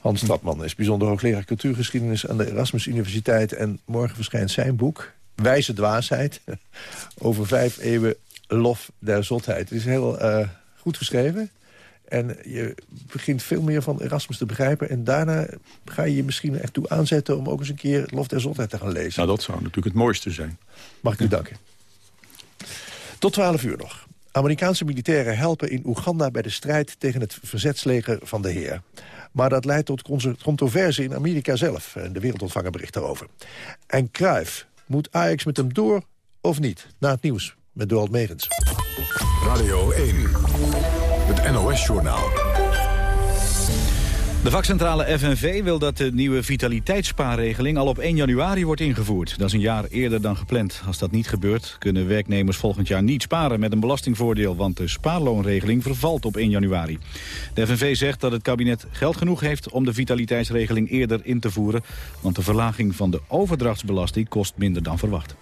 Hans Stapman is bijzonder hoogleraar cultuurgeschiedenis aan de Erasmus Universiteit. En morgen verschijnt zijn boek, Wijze Dwaasheid, over vijf eeuwen lof der zotheid. Het is heel eh, goed geschreven. En je begint veel meer van Erasmus te begrijpen. En daarna ga je je misschien echt toe aanzetten... om ook eens een keer Lof der Zotheid te gaan lezen.
Nou, dat zou natuurlijk het mooiste zijn.
Mag ik u danken. Tot 12 uur nog. Amerikaanse militairen helpen in Oeganda bij de strijd tegen het verzetsleger van de heer. Maar dat leidt tot controverse in Amerika zelf. En de wereld ontvangen bericht daarover. En Cruijff, moet Ajax met hem door of niet? Na het nieuws met Dorald Megens.
Radio 1, het NOS-journaal.
De vakcentrale FNV wil dat de nieuwe vitaliteitsspaarregeling al op 1 januari wordt ingevoerd. Dat is een jaar eerder dan gepland. Als dat niet gebeurt, kunnen werknemers volgend jaar niet sparen met een belastingvoordeel, want de spaarloonregeling vervalt op 1 januari. De FNV zegt dat het kabinet geld genoeg heeft om de vitaliteitsregeling eerder in te voeren, want de verlaging van de overdrachtsbelasting kost minder dan verwacht.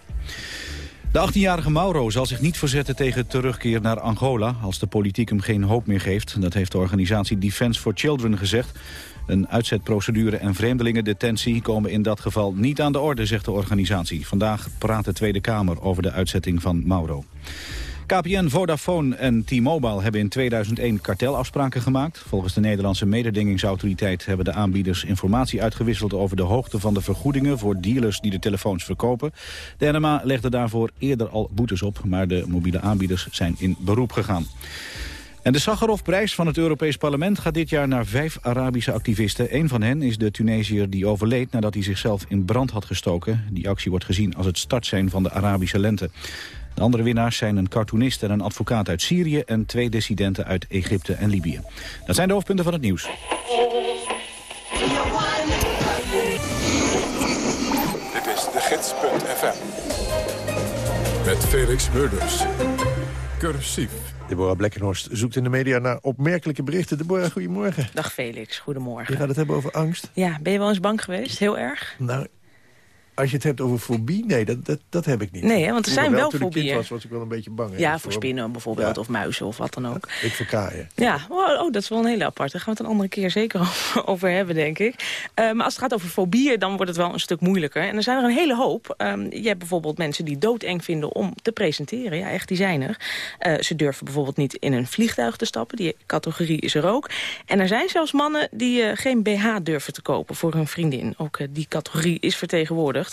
De 18-jarige Mauro zal zich niet verzetten tegen terugkeer naar Angola... als de politiek hem geen hoop meer geeft. Dat heeft de organisatie Defence for Children gezegd. Een uitzetprocedure en vreemdelingendetentie komen in dat geval niet aan de orde, zegt de organisatie. Vandaag praat de Tweede Kamer over de uitzetting van Mauro. KPN, Vodafone en T-Mobile hebben in 2001 kartelafspraken gemaakt. Volgens de Nederlandse mededingingsautoriteit hebben de aanbieders informatie uitgewisseld over de hoogte van de vergoedingen voor dealers die de telefoons verkopen. De NMA legde daarvoor eerder al boetes op, maar de mobiele aanbieders zijn in beroep gegaan. En de Sakharovprijs van het Europees Parlement gaat dit jaar naar vijf Arabische activisten. Een van hen is de Tunesiër die overleed nadat hij zichzelf in brand had gestoken. Die actie wordt gezien als het startsein van de Arabische lente. De andere winnaars zijn een cartoonist en een advocaat uit Syrië... en twee dissidenten uit Egypte en Libië. Dat zijn de hoofdpunten van het nieuws.
Dit is de gids.fm. Met Felix Murders. Cursief.
Deborah Blekkenhorst zoekt in de media naar opmerkelijke berichten. Deborah, goedemorgen.
Dag Felix, goedemorgen.
Je gaat het hebben over angst?
Ja, ben je wel eens bang geweest? Heel erg?
Nou, als je het hebt over fobie, nee, dat, dat, dat heb ik niet.
Nee, hè, want er zijn wel
Toen ik kind
fobieën.
was, was ik wel een beetje bang. hè,
Ja, voor spinnen bijvoorbeeld, of muizen of wat dan ook.
Ik voor kaaien.
Ja, oh, oh, dat is wel een hele aparte. Daar gaan we het een andere keer zeker over, over hebben, denk ik. Eh, maar als het gaat over fobieën, dan wordt het wel een stuk moeilijker. En er zijn er een hele hoop. Ehm, je hebt bijvoorbeeld mensen die doodeng vinden om te presenteren. Ja, echt, die zijn er. Ze durven bijvoorbeeld niet in een vliegtuig te stappen. Die categorie is er ook. En er zijn zelfs mannen die eh, geen BH durven te kopen voor hun vriendin. Ook eh, die categorie is vertegenwoordigd.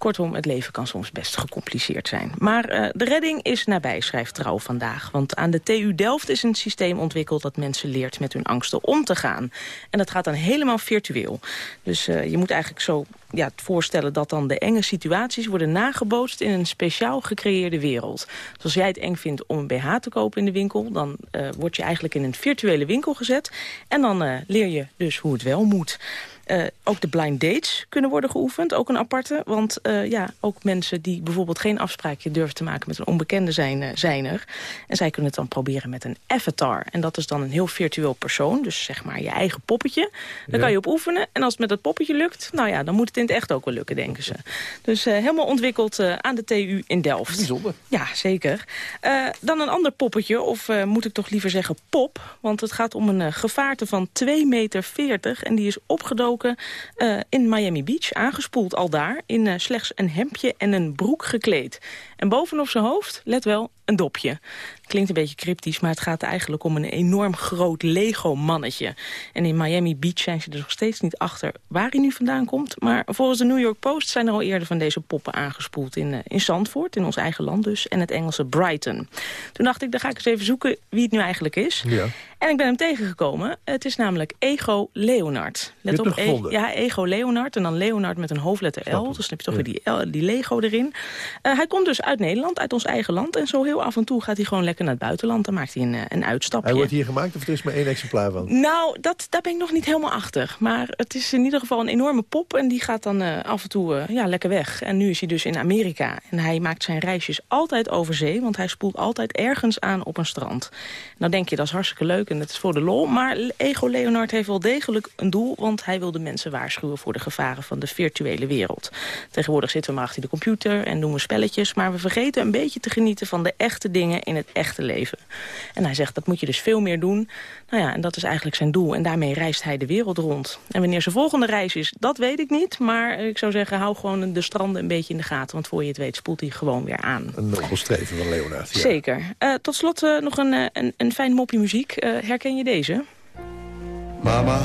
Kortom, het leven kan soms best gecompliceerd zijn. Maar uh, de redding is nabij, schrijft Trouw vandaag. Want aan de TU Delft is een systeem ontwikkeld... dat mensen leert met hun angsten om te gaan. En dat gaat dan helemaal virtueel. Dus uh, je moet eigenlijk zo ja, voorstellen dat dan de enge situaties worden nagebootst in een speciaal gecreëerde wereld. Dus als jij het eng vindt om een BH te kopen in de winkel, dan uh, word je eigenlijk in een virtuele winkel gezet. En dan leer je dus hoe het wel moet. Uh, ook de blind dates kunnen worden geoefend, ook een aparte. Want uh, ja, ook mensen die bijvoorbeeld geen afspraakje durven te maken met een onbekende zijn, uh, zijn er. En zij kunnen het dan proberen met een avatar. En dat is dan een heel virtueel persoon, dus zeg maar je eigen poppetje. Daar ja. kan je op oefenen. En als het met dat poppetje lukt, nou ja, dan moet het in het echt ook wel lukken, denken ze. Dus helemaal ontwikkeld aan de TU in Delft.
Bijzonder.
Ja, zeker. dan een ander poppetje, of moet ik toch liever zeggen pop. Want het gaat om een gevaarte van 2,40 meter en die is opgedoken uh, in Miami Beach, aangespoeld al daar... in uh, slechts een hemdje en een broek gekleed. En bovenop zijn hoofd, let wel, een dopje. Klinkt een beetje cryptisch, maar het gaat eigenlijk om een enorm groot Lego-mannetje. En in Miami Beach zijn ze er nog steeds niet achter waar hij nu vandaan komt. Maar volgens de New York Post zijn er al eerder van deze poppen aangespoeld in, uh, in Zandvoort, in ons eigen land dus, en het Engelse Brighton. Toen dacht ik, dan ga ik eens even zoeken wie het nu eigenlijk is.
Ja.
En ik ben hem tegengekomen. Het is namelijk Ego Leonard.
Let
op,
e
ja, Ego Leonard. En dan Leonard met een hoofdletter L. Dus dan heb je toch ja. weer die, die Lego erin. Uh, hij komt dus uit Nederland, uit ons eigen land. En zo heel af en toe gaat hij gewoon lekker naar het buitenland. Dan maakt hij een, een uitstapje.
Hij wordt hier gemaakt of er is maar één exemplaar van?
Nou, dat, daar ben ik nog niet helemaal achter. Maar het is in ieder geval een enorme pop. En die gaat dan uh, af en toe uh, ja, lekker weg. En nu is hij dus in Amerika. En hij maakt zijn reisjes altijd over zee. Want hij spoelt altijd ergens aan op een strand. Nou denk je, dat is hartstikke leuk en dat is voor de lol. Maar Ego Leonard heeft wel degelijk een doel. Want hij wil de mensen waarschuwen voor de gevaren van de virtuele wereld. Tegenwoordig zitten we maar achter de computer en doen we spelletjes. Maar we vergeten een beetje te genieten van de echte dingen in het echte leven. En hij zegt, dat moet je dus veel meer doen. Nou ja, en dat is eigenlijk zijn doel. En daarmee reist hij de wereld rond. En wanneer zijn volgende reis is, dat weet ik niet. Maar ik zou zeggen, hou gewoon de stranden een beetje in de gaten. Want voor je het weet spoelt hij gewoon weer aan.
Een nobelstreven van Leonard. Ja.
Zeker. Uh, tot slot uh, nog een, een, een fijn mopje muziek. Uh, herken je deze?
Mama,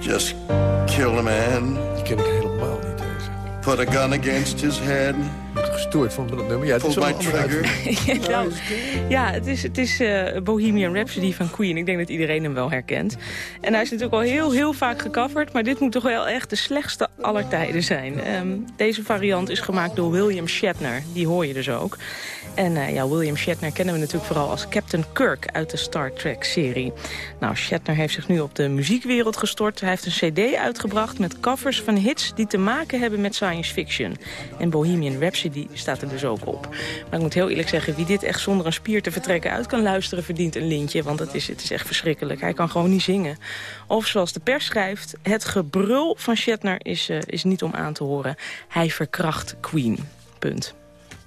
just kill a man.
Die ken ik helemaal niet, deze.
Put a gun against his head.
Gestoord van dat nummer. Ja, het is een
ja, nou, ja, het is, het is uh, Bohemian Rhapsody van Queen. Ik denk dat iedereen hem wel herkent. En hij is natuurlijk al heel, heel vaak gecoverd. Maar dit moet toch wel echt de slechtste aller tijden zijn. Um, deze variant is gemaakt door William Shatner. Die hoor je dus ook. En uh, ja, William Shatner kennen we natuurlijk vooral als Captain Kirk uit de Star Trek-serie. Nou, Shatner heeft zich nu op de muziekwereld gestort. Hij heeft een cd uitgebracht met covers van hits die te maken hebben met science fiction. En Bohemian Rhapsody staat er dus ook op. Maar ik moet heel eerlijk zeggen, wie dit echt zonder een spier te vertrekken uit kan luisteren, verdient een lintje. Want het is, het is echt verschrikkelijk. Hij kan gewoon niet zingen. Of zoals de pers schrijft, het gebrul van Shatner is, uh, is niet om aan te horen. Hij verkracht Queen. Punt.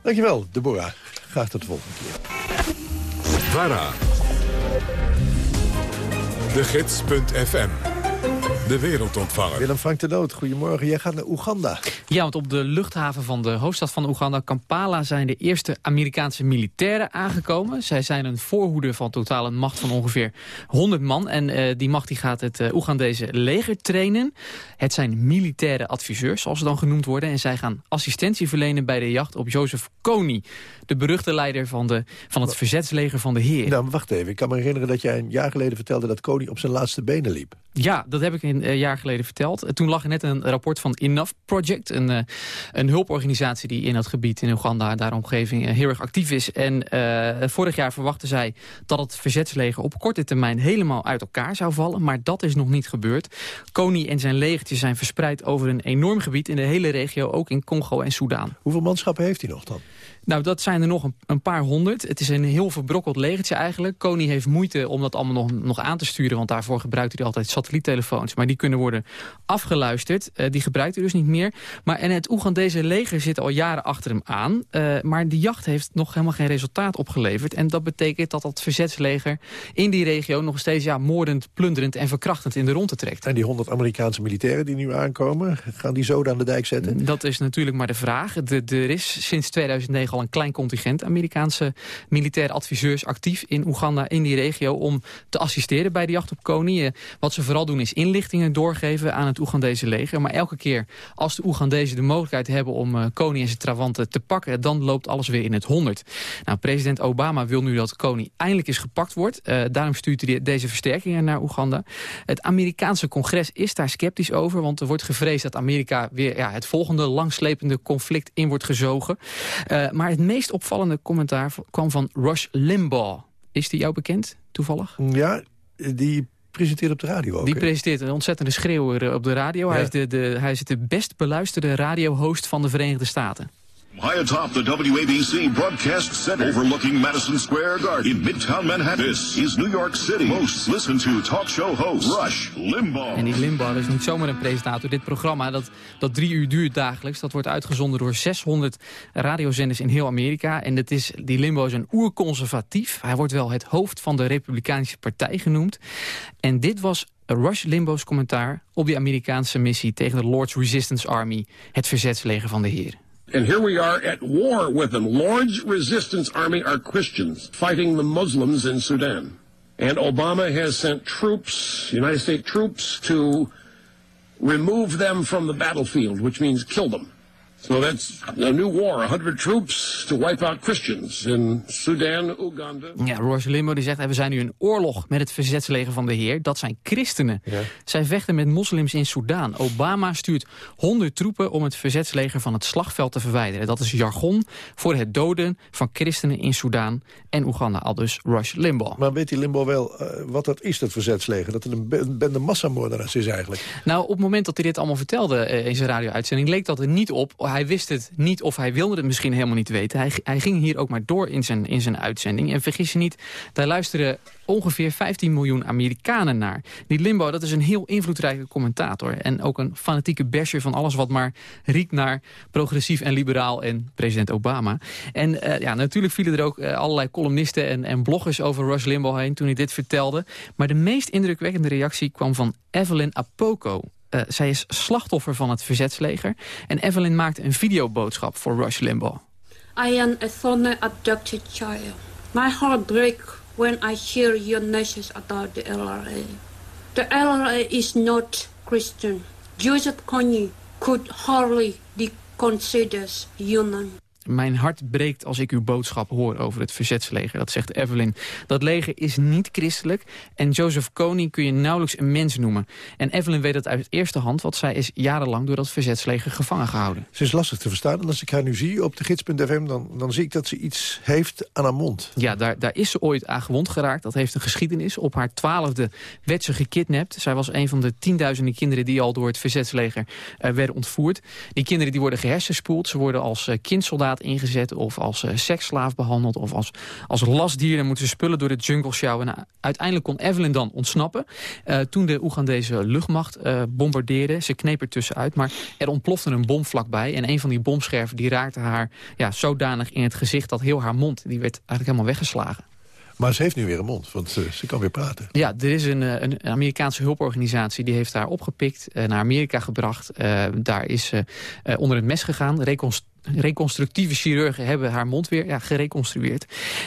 Dankjewel, Deborah. Graag tot de volgende keer.
VARA. De Gids.fm. De wereldontvanger.
Willem Frank de Noot, goedemorgen. Jij gaat naar Oeganda.
Ja, want op de luchthaven van de hoofdstad van Oeganda, Kampala... zijn de eerste Amerikaanse militairen aangekomen. Zij zijn een voorhoede van totaal een macht van ongeveer 100 man. En uh, die macht die gaat het uh, Oegandese leger trainen. Het zijn militaire adviseurs, zoals ze dan genoemd worden. En zij gaan assistentie verlenen bij de jacht op Joseph Kony. De beruchte leider van, de, van het verzetsleger van de Heer.
Nou, wacht even. Ik kan me herinneren dat jij een jaar geleden vertelde... dat Kony op zijn laatste benen liep.
Ja, dat heb ik een uh, jaar geleden verteld. Toen lag er net een rapport van Enough Project. Een, uh, een hulporganisatie die in dat gebied in Oeganda, daar omgeving, heel erg actief is. En vorig jaar verwachten zij dat het verzetsleger op korte termijn helemaal uit elkaar zou vallen. Maar dat is nog niet gebeurd. Kony en zijn legertje zijn verspreid over een enorm gebied in de hele regio. Ook in Congo en Soudaan.
Hoeveel manschappen heeft hij nog dan?
Nou, dat zijn er nog een, een, paar honderd. Het is een heel verbrokkeld legertje eigenlijk. Kony heeft moeite om dat allemaal nog, nog aan te sturen... want daarvoor gebruikt hij altijd satelliettelefoons. Maar die kunnen worden afgeluisterd. Uh, die gebruikt hij dus niet meer. Maar en het Oegandese leger zit al jaren achter hem aan. Uh, maar die jacht heeft nog helemaal geen resultaat opgeleverd. En dat betekent dat dat verzetsleger in die regio... nog steeds ja, moordend, plunderend en verkrachtend in de ronde trekt.
En die honderd Amerikaanse militairen die nu aankomen... gaan die zo aan de dijk zetten?
Dat is natuurlijk maar de vraag. De, er is sinds 2009 al een klein contingent Amerikaanse militaire adviseurs actief in Oeganda, in die regio, om te assisteren bij de jacht op koning. Eh, wat ze vooral doen is inlichtingen doorgeven aan het Oegandese leger. Maar elke keer als de Oegandezen de mogelijkheid hebben om uh, koning en zijn trawanten te pakken, dan loopt alles weer in het honderd. Nou, president Obama wil nu dat koning eindelijk eens gepakt wordt. Uh, daarom stuurt hij deze versterkingen naar Oeganda. Het Amerikaanse congres is daar sceptisch over, want er wordt gevreesd dat Amerika weer ja, het volgende langslepende conflict in wordt gezogen. Maar het meest opvallende commentaar kwam van Rush Limbaugh. Is die jou bekend, toevallig?
Ja, die presenteert op de radio ook.
Die presenteert een ontzettende schreeuwer op de radio. Ja. Hij, is de, de, hij is de best beluisterde radiohost van de Verenigde Staten.
High atop the WABC broadcast center overlooking Madison Square Garden in Midtown Manhattan. This is New York City. Most listen to talk show host Rush Limbaugh.
En die Limbaugh is niet zomaar een presentator. Dit programma, dat, dat drie uur duurt dagelijks, dat wordt uitgezonden door 600 radiozenders in heel Amerika. En het is, die Limbaugh is een oerconservatief. Hij wordt wel het hoofd van de Republikeinse Partij genoemd. En dit was Rush Limbaugh's commentaar op die Amerikaanse missie tegen de Lord's Resistance Army, het verzetsleger van de Heer.
And here we are at war with them. Lord's Resistance Army are Christians fighting the Muslims in Sudan. And Obama has sent troops, United States troops, to remove them from the battlefield, which means kill them. So that's a new war, 100 troops to wipe out Christians in Sudan, Uganda.
Ja, Royce Limbo die zegt, we zijn nu in oorlog met het verzetsleger van de Heer. Dat zijn christenen. Ja. Zij vechten met moslims in Soedan. Obama stuurt 100 troepen om het verzetsleger van het slagveld te verwijderen. Dat is jargon voor het doden van christenen in Soedan en Oeganda. Al dus Rush Limbaugh.
Maar weet die Limbaugh wel uh, wat dat is, dat verzetsleger? Dat het een bende massamoordenaars is eigenlijk?
Nou, op het moment dat hij dit allemaal vertelde uh, in zijn radio-uitzending... leek dat er niet op hij wist het niet of hij wilde het misschien helemaal niet weten. Hij, hij ging hier ook maar door in zijn, in zijn uitzending. En vergis je niet, daar luisteren ongeveer 15 miljoen Amerikanen naar. Die Limbo, dat is een heel invloedrijke commentator. En ook een fanatieke basher van alles wat maar riekt naar progressief en liberaal en president Obama. En uh, ja, natuurlijk vielen er ook uh, allerlei columnisten en, en bloggers over Rush Limbaugh heen toen hij dit vertelde. Maar de meest indrukwekkende reactie kwam van Evelyn Apoko. Uh, zij is slachtoffer van het verzetsleger. En Evelyn maakte een videoboodschap voor Rush Limbaugh.
I am a former abducted child. My heart breaks when I hear your message about the LRA. The LRA is not Christian. Joseph Kony could hardly be considered human.
Mijn hart breekt als ik uw boodschap hoor over het verzetsleger. Dat zegt Evelyn. Dat leger is niet christelijk. En Joseph Kony kun je nauwelijks een mens noemen. En Evelyn weet dat uit eerste hand. Want zij is jarenlang door dat verzetsleger gevangen gehouden.
Ze is lastig te verstaan. En als ik haar nu zie op de gids.fm... Dan, dan zie ik dat ze iets heeft aan haar mond.
Ja, daar, daar is ze ooit aan gewond geraakt. Dat heeft een geschiedenis. Op haar twaalfde werd ze gekidnapt. Zij was een van de tienduizenden kinderen... die al door het verzetsleger uh, werden ontvoerd. Die kinderen die worden gehersenspoeld. Ze worden als uh, ingezet of als uh, seksslaaf behandeld of als, als lastdier. Dan moeten ze spullen door de jungle sjouwen. En uiteindelijk kon Evelyn dan ontsnappen. Uh, toen de Oegandese luchtmacht uh, bombardeerde. Ze kneep er tussenuit, maar er ontplofte een bom vlakbij. En een van die bomscherven die raakte haar ja, zodanig in het gezicht... dat heel haar mond die werd eigenlijk helemaal weggeslagen.
Maar ze heeft nu weer een mond, want uh, ze kan weer praten.
Ja, er is een, een Amerikaanse hulporganisatie... die heeft haar opgepikt, uh, naar Amerika gebracht. Uh, daar is ze onder het mes gegaan. Reconst reconstructieve chirurgen hebben haar mond weer ja, gereconstrueerd.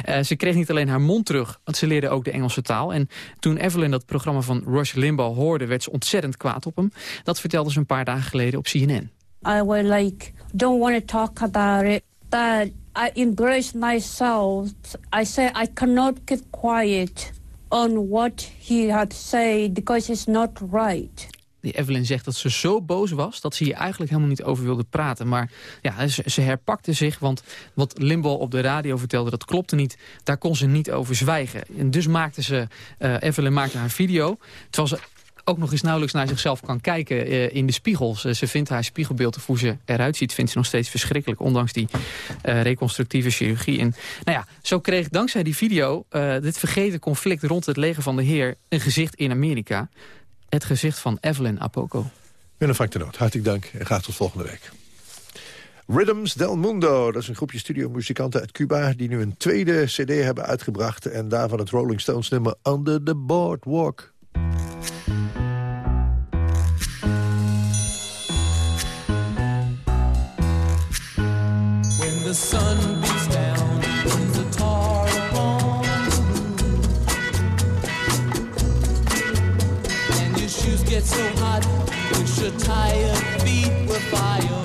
Uh, ze kreeg niet alleen haar mond terug, want ze leerde ook de Engelse taal. En toen Evelyn dat programma van Rush Limbaugh hoorde... werd ze ontzettend kwaad op hem. Dat vertelde ze een paar dagen geleden op CNN.
I was like, don't want to talk about it. But I embraced myself. I said I cannot keep quiet on what he had said because it's not right.
Die Evelyn zegt dat ze zo boos was... dat ze hier eigenlijk helemaal niet over wilde praten. Maar ja, ze, ze herpakte zich, want wat Limbaugh op de radio vertelde... dat klopte niet, daar kon ze niet over zwijgen. En dus maakte ze, uh, Evelyn maakte haar video... terwijl ze ook nog eens nauwelijks naar zichzelf kan kijken uh, in de spiegel. Ze, vindt haar spiegelbeeld of hoe ze eruit ziet... vindt ze nog steeds verschrikkelijk, ondanks die uh, reconstructieve chirurgie. En nou ja, zo kreeg dankzij die video... Uh, dit vergeten conflict rond het leger van de heer... een gezicht in Amerika. Het gezicht van Evelyn Apoko.
Willem Frank de hartelijk dank en graag tot volgende week. Rhythms del Mundo, dat is een groepje studiomuzikanten uit Cuba... die nu een tweede cd hebben uitgebracht... en daarvan het Rolling Stones nummer Under the Boardwalk.
So hot, wish your tired feet were fireproof.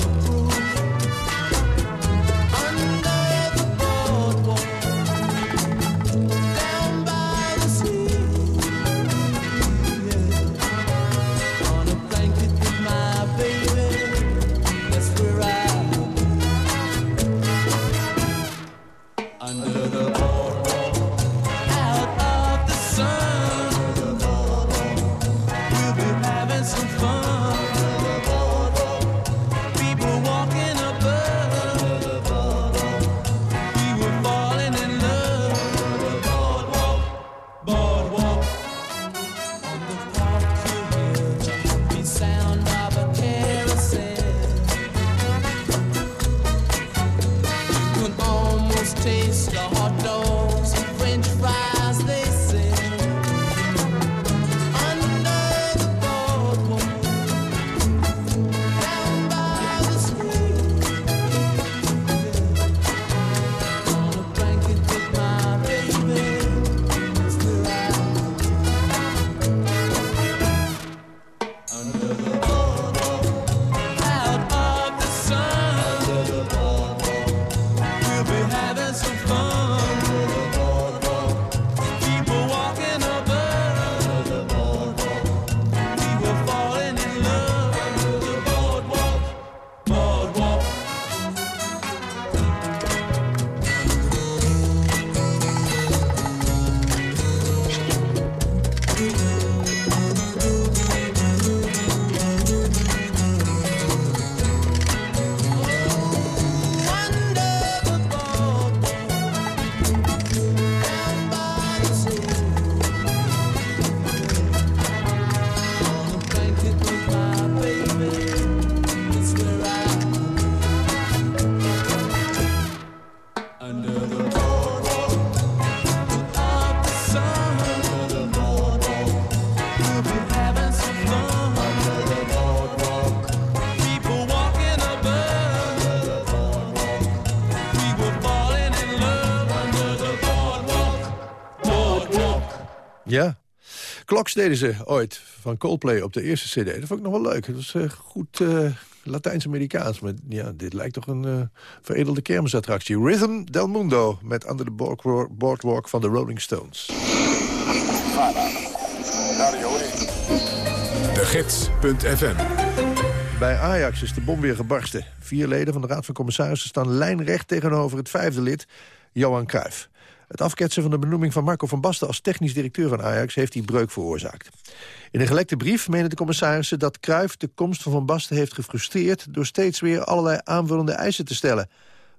Kloks deden ze ooit van Coldplay op de eerste cd. Dat vond ik nog wel leuk. Dat was eh, goed eh, Latijns-Amerikaans. Maar ja, dit lijkt toch een eh, veredelde kermisattractie. Rhythm Del Mundo met Under the Boardwalk- Boardwalk van de Rolling Stones.
De Gids.fm
Bij Ajax is de bom weer gebarsten. Vier leden van de Raad van Commissarissen staan lijnrecht tegenover het vijfde lid, Johan Cruijff. Het afketsen van de benoeming van Marco van Basten als technisch directeur van Ajax heeft die breuk veroorzaakt. In een gelekte brief menen de commissarissen dat Cruijff de komst van Van Basten heeft gefrustreerd door steeds weer allerlei aanvullende eisen te stellen.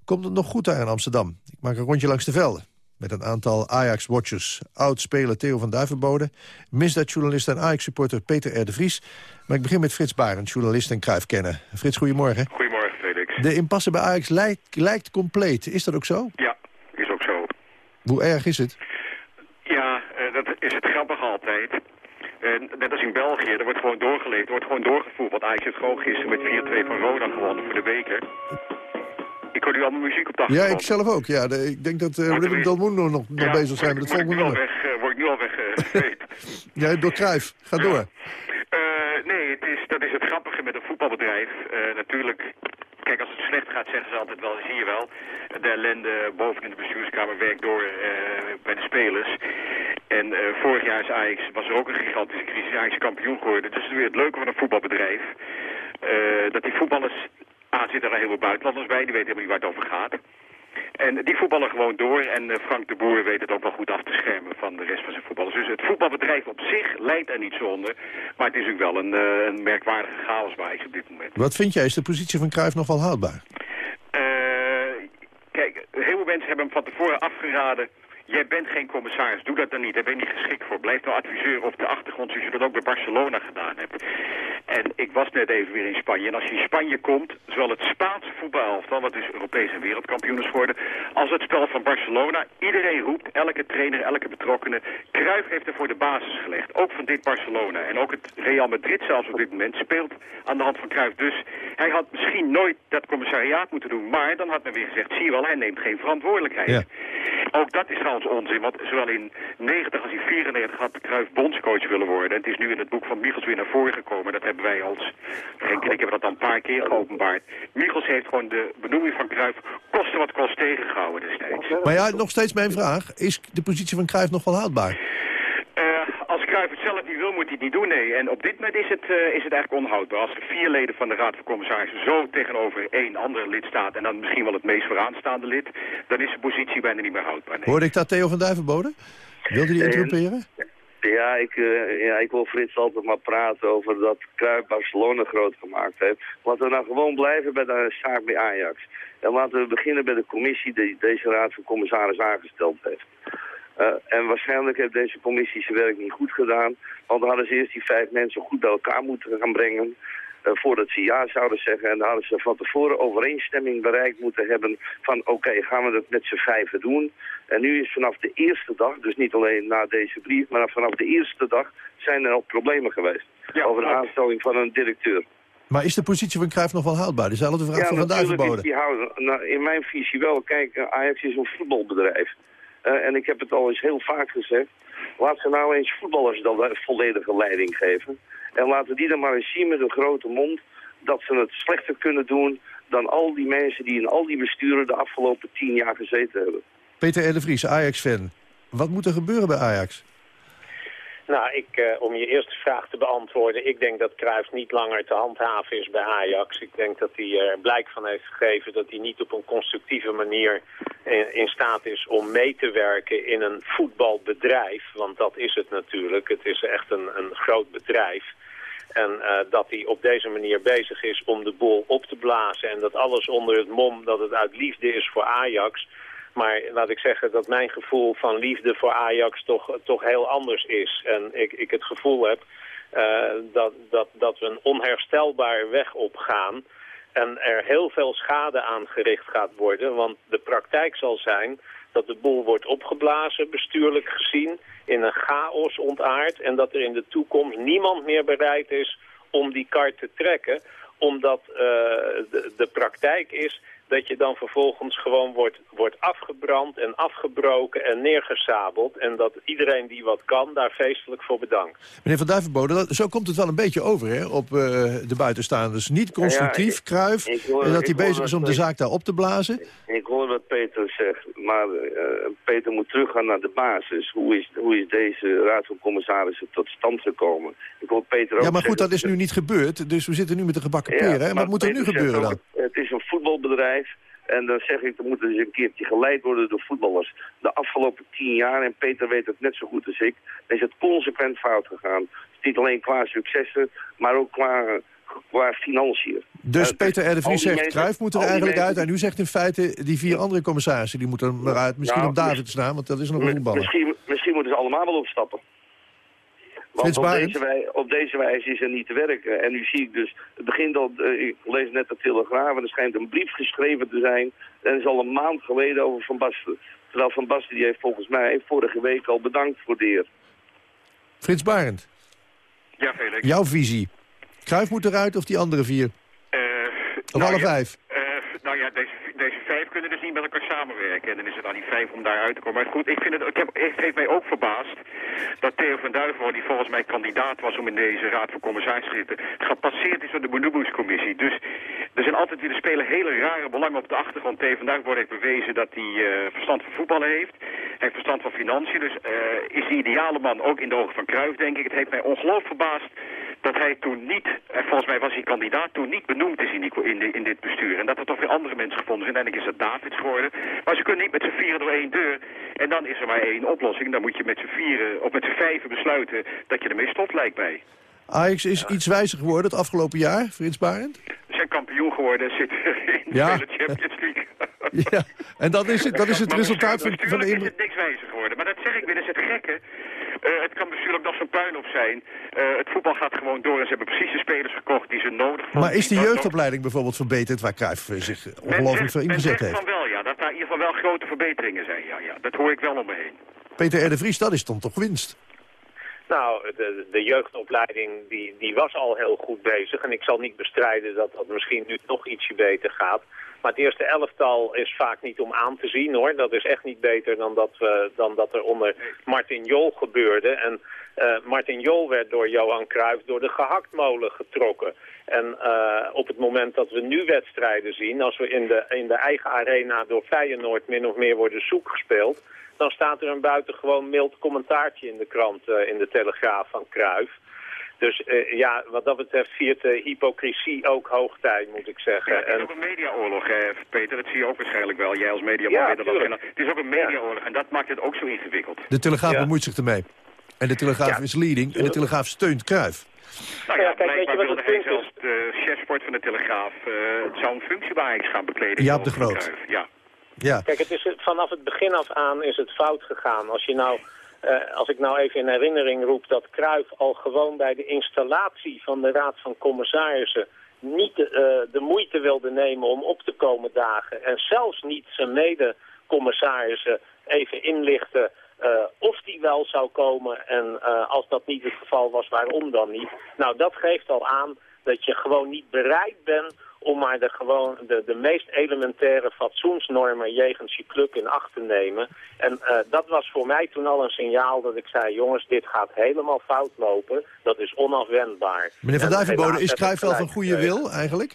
Komt het nog goed daar in Amsterdam? Ik maak een rondje langs de velden. Met een aantal Ajax-watchers. Oud-speler Theo van Duivenbode. Misdaadjournalist en Ajax-supporter Peter R. de Vries. Maar ik begin met Frits Barend, journalist en Cruijff kennen. Frits, goedemorgen.
Goedemorgen, Felix.
De impasse bij Ajax lijkt, lijkt compleet. Is dat ook zo?
Ja.
Hoe erg is het?
Ja, eh, dat is het grappig altijd. Eh, net als in België, er wordt gewoon doorgeleefd, er wordt gewoon doorgevoerd. Want Ajax heeft gewoon gisteren met 4-2 van Roda gewonnen voor de beker. Ik hoor nu allemaal muziek op de
Ja, ik zelf ook. Ja, de- ik denk dat uh, Rhythm
weer-
Del Mundo nog, nog
Ja,
bezig zijn met het volgende nummer.
weg, Word ik nu al weg gegrepen.
Ja, door. Ga door.
Nee, het is, dat is het grappige met een voetbalbedrijf. Natuurlijk, kijk, als het slecht gaat zeggen ze altijd wel, zie je wel. De ellende boven in de bestuurskamer werkt door eh, bij de spelers. En eh, vorig jaar is Ajax, was er ook een gigantische crisis. Ajax kampioen geworden. Dus het is weer het leuke van een voetbalbedrijf. eh, dat die voetballers, A, zitten er heel veel buitenlanders bij. Die weten helemaal niet waar het over gaat. En die voetballen gewoon door. En eh, Frank de Boer weet het ook wel goed af te schermen van de rest van zijn voetballers. Dus het voetbalbedrijf op zich leidt er niet zo onder. Maar het is natuurlijk wel een, eh, een merkwaardige chaos bij Ajax op dit moment.
Wat vind jij? Is de positie van Cruijff nog wel houdbaar?
Eh, kijk, heel veel mensen hebben hem van tevoren afgeraden. Jij bent geen commissaris, doe dat dan niet. Daar ben je niet geschikt voor. Blijf nou adviseur op de achtergrond zoals je dat ook bij Barcelona gedaan hebt. En ik was net even weer in Spanje. En als je in Spanje komt, zowel het Spaanse voetbalelftal, wat dus Europees en wereldkampioen is geworden, als het spel van Barcelona. Iedereen roept, elke trainer, elke betrokkenen. Cruijff heeft er voor de basis gelegd. Ook van dit Barcelona. En ook het Real Madrid zelfs op dit moment speelt aan de hand van Cruijff. Dus hij had misschien nooit dat commissariaat moeten doen. Maar dan had men weer gezegd, zie je wel, hij neemt geen verantwoordelijkheid. Ook dat is trouwens onzin, want zowel in 90 als in 94 had Cruijff bondscoach willen worden. En het is nu in het boek van Michels weer naar voren gekomen. Dat hebben wij als Henk en ik hebben dat dan een paar keer geopenbaard. Michels heeft gewoon de benoeming van Cruijff koste wat kost tegengehouden destijds.
Maar ja, nog steeds mijn vraag. Is de positie van Cruijff nog wel houdbaar?
Als Cruijff het zelf niet wil, moet hij het niet doen, nee. En op dit moment is het, eh, is het eigenlijk onhoudbaar. Als er vier leden van de Raad van Commissarissen zo tegenover één andere lid staat... en dan misschien wel het meest vooraanstaande lid... dan is de positie bijna niet meer houdbaar. Nee.
Hoorde ik dat Theo van Duivenbode? Wilde die
Nee,
interromperen?
Ja ik, eh, ja, ik wil Frits altijd maar praten over dat Cruijff Barcelona groot gemaakt heeft. Laten we nou gewoon blijven bij de zaak bij Ajax. En laten we beginnen bij de commissie die deze raad van commissaris aangesteld heeft. Eh, en waarschijnlijk heeft deze commissie zijn werk niet goed gedaan. Want dan hadden ze eerst die vijf mensen goed bij elkaar moeten gaan brengen. eh, voordat ze ja zouden zeggen. En dan hadden ze van tevoren overeenstemming bereikt moeten hebben. Van oké, gaan we dat met z'n vijven doen. En nu is vanaf de eerste dag, dus niet alleen na deze brief. Maar vanaf de eerste dag zijn er al problemen geweest. over de aanstelling van een directeur.
Maar is de positie van Cruijff nog wel houdbaar? Dezelfde vraag van Van
natuurlijk is
Duivenbode.
die houden. Nou, in mijn visie wel. Kijk, Ajax is een voetbalbedrijf. Eh, en ik heb het al eens heel vaak gezegd. Laat ze nou eens voetballers dan de volledige leiding geven. En laten die dan maar eens zien met een grote mond... dat ze het slechter kunnen doen dan al die mensen die in al die besturen... de afgelopen tien jaar gezeten hebben.
Peter R. de Vries, Ajax-fan. Wat moet er gebeuren bij Ajax?
Nou, ik, eh, om je eerste vraag te beantwoorden. Ik denk dat Cruijff niet langer te handhaven is bij Ajax. Ik denk dat hij er blijk van heeft gegeven dat hij niet op een constructieve manier in, staat is om mee te werken in een voetbalbedrijf. Want dat is het natuurlijk. Het is echt een, een groot bedrijf. En eh, dat hij op deze manier bezig is om de boel op te blazen. En dat alles onder het mom dat het uit liefde is voor Ajax. Maar laat ik zeggen dat mijn gevoel van liefde voor Ajax toch, toch heel anders is. En ik, ik het gevoel heb eh, dat, dat, dat we een onherstelbare weg opgaan. En er heel veel schade aan gericht gaat worden. Want de praktijk zal zijn dat de boel wordt opgeblazen, bestuurlijk gezien, in een chaos ontaard. En dat er in de toekomst niemand meer bereid is om die kar te trekken. Omdat eh, de, de praktijk is dat je dan vervolgens gewoon wordt, wordt afgebrand en afgebroken en neergesabeld. En dat iedereen die wat kan daar feestelijk voor bedankt.
Meneer Van Duivenbode, dat- zo komt het wel een beetje over hè, op eh, de buitenstaanders. Niet constructief,
hoor-
en dat hij bezig is om de
Peter-
zaak daar op te blazen.
Ik hoor wat Peter zegt, maar eh, Peter moet teruggaan naar de basis. Hoe is, hoe is deze raad van commissarissen tot stand gekomen? Ik hoor Peter ook
Ja, maar goed, dat is nu niet gebeurd. Dus we zitten nu met de gebakken
Ja,
peren.
Maar
Wat moet er nu gebeuren
ook,
dan?
Het is een voetbalbedrijf. En dan zeg ik, dan moet er eens een keertje geleid worden door voetballers. De afgelopen tien jaar, en Peter weet het net zo goed als ik, is het consequent fout gegaan. Dus niet alleen qua successen, maar ook qua, qua financiën.
Dus Peter R. de Vries zegt,
mensen-
Cruijff moet er eigenlijk uit. En u zegt in feite, die vier andere commissarissen, die moeten er maar uit. Misschien
Nou,
op Davids naam, want dat is nog een voetballer.
Misschien, misschien moeten ze allemaal wel opstappen. Want op deze, wij, op deze wijze is er niet te werken. En nu zie ik dus, het begint al, eh, ik lees net de Telegraaf en er schijnt een brief geschreven te zijn. En dat is al een maand geleden over Van Basten. Terwijl Van Basten die heeft volgens mij vorige week al bedankt voor de eer.
Frits Barend,
Ja, Felix.
jouw visie. Cruijff moet eruit of die andere vier?
Eh,
Of
nou
alle
ja,
vijf?
eh, nou ja, deze, deze vijf kunnen dus niet met elkaar samenwerken. En dan is het aan die vijf om daar uit te komen. Maar goed, ik vind het, ik heb, het heeft mij ook verbaasd dat Theo van Duiven, die volgens mij kandidaat was om in deze raad van commissarissen te zitten, gepasseerd is door de benoemingscommissie. Dus er zijn altijd weer, er spelen hele rare belangen op de achtergrond. Theo van Duiven heeft bewezen dat hij eh, verstand van voetballen heeft. Hij heeft verstand van financiën. Dus eh, is de ideale man ook in de ogen van Cruijff, denk ik. Het heeft mij ongelooflijk verbaasd dat hij toen niet, en volgens mij was hij kandidaat, toen niet benoemd is in, die, in, in dit bestuur. En dat er toch weer andere mensen gevonden zijn. Uiteindelijk is het Davids geworden. Maar ze kunnen niet met z'n vieren door één deur. En dan is er maar één oplossing. Dan moet je met z'n vieren, of met z'n vijven besluiten dat je ermee stopt, lijkt mij.
Ajax is iets wijzer geworden het afgelopen jaar, Frits Barend.
Ze zijn kampioen geworden, zitten in de
Ja.
Champions League.
Ja, en dat is het, dat is het
Maar
resultaat van, van de
is
indruk.
het niks wijzer geworden. Maar dat zeg ik weer, dat is het gekke. Eh, het kan bestuurlijk nog zo'n puinhoop zijn. Eh, het voetbal gaat gewoon door en ze hebben precies de spelers gekocht die ze nodig vonden.
Maar is de jeugdopleiding bijvoorbeeld verbeterd... waar Cruijff eh, zich ongelooflijk veel
Men
ingezet heeft?
van wel, ja. Dat daar in ieder geval wel grote verbeteringen zijn, ja. ja. Dat hoor ik wel om me heen.
Peter R. de Vries, dat is dan toch winst?
Nou, de, de jeugdopleiding die, die was al heel goed bezig. En ik zal niet bestrijden dat dat misschien nu nog ietsje beter gaat. Maar het eerste elftal is vaak niet om aan te zien hoor. Dat is echt niet beter dan dat, we, dan dat er onder Martin Jol gebeurde. En eh, Martin Jol werd door Johan Cruijff door de gehaktmolen getrokken. En eh, op het moment dat we nu wedstrijden zien, als we in de, in de eigen arena door Feyenoord min of meer worden zoek gespeeld, dan staat er een buitengewoon mild commentaartje in de krant, eh, in de Telegraaf van Cruijff. Dus eh, ja, wat dat betreft viert de hypocrisie ook hoogtij, moet ik zeggen.
Ja, het is
En-
ook een mediaoorlog, hè, Peter. Dat zie je ook waarschijnlijk wel. Jij als mediaman
Ja,
weet dat. Het is ook een mediaoorlog en dat maakt het ook zo ingewikkeld.
De Telegraaf
Ja.
bemoeit zich ermee. En de Telegraaf is leading en de Telegraaf steunt Cruijff.
Nou ja,
Ja, kijk, weet je
blijkbaar
wat
wilde
het punt is?
de chefsport van de Telegraaf. eh, het zou een functie gaan bekleden.
Jaap de Groot.
Ja.
Ja.
Kijk, het is, vanaf het begin af aan is het fout gegaan. Als, je nou, eh, als ik nou even in herinnering roep dat Cruijff al gewoon bij de installatie van de Raad van Commissarissen niet de, eh, de moeite wilde nemen om op te komen dagen. En zelfs niet zijn mede-commissarissen even inlichten eh, of die wel zou komen. En als dat niet het geval was, waarom dan niet? Nou, dat geeft al aan dat je gewoon niet bereid bent om maar de, gewoon, de, de meest elementaire fatsoensnormen jegens je club in acht te nemen. En eh, dat was voor mij toen al een signaal dat ik zei, jongens, dit gaat helemaal fout lopen. Dat is onafwendbaar.
Meneer Van
En
Duivenbode, is wel van goede
gekregen.
wil eigenlijk?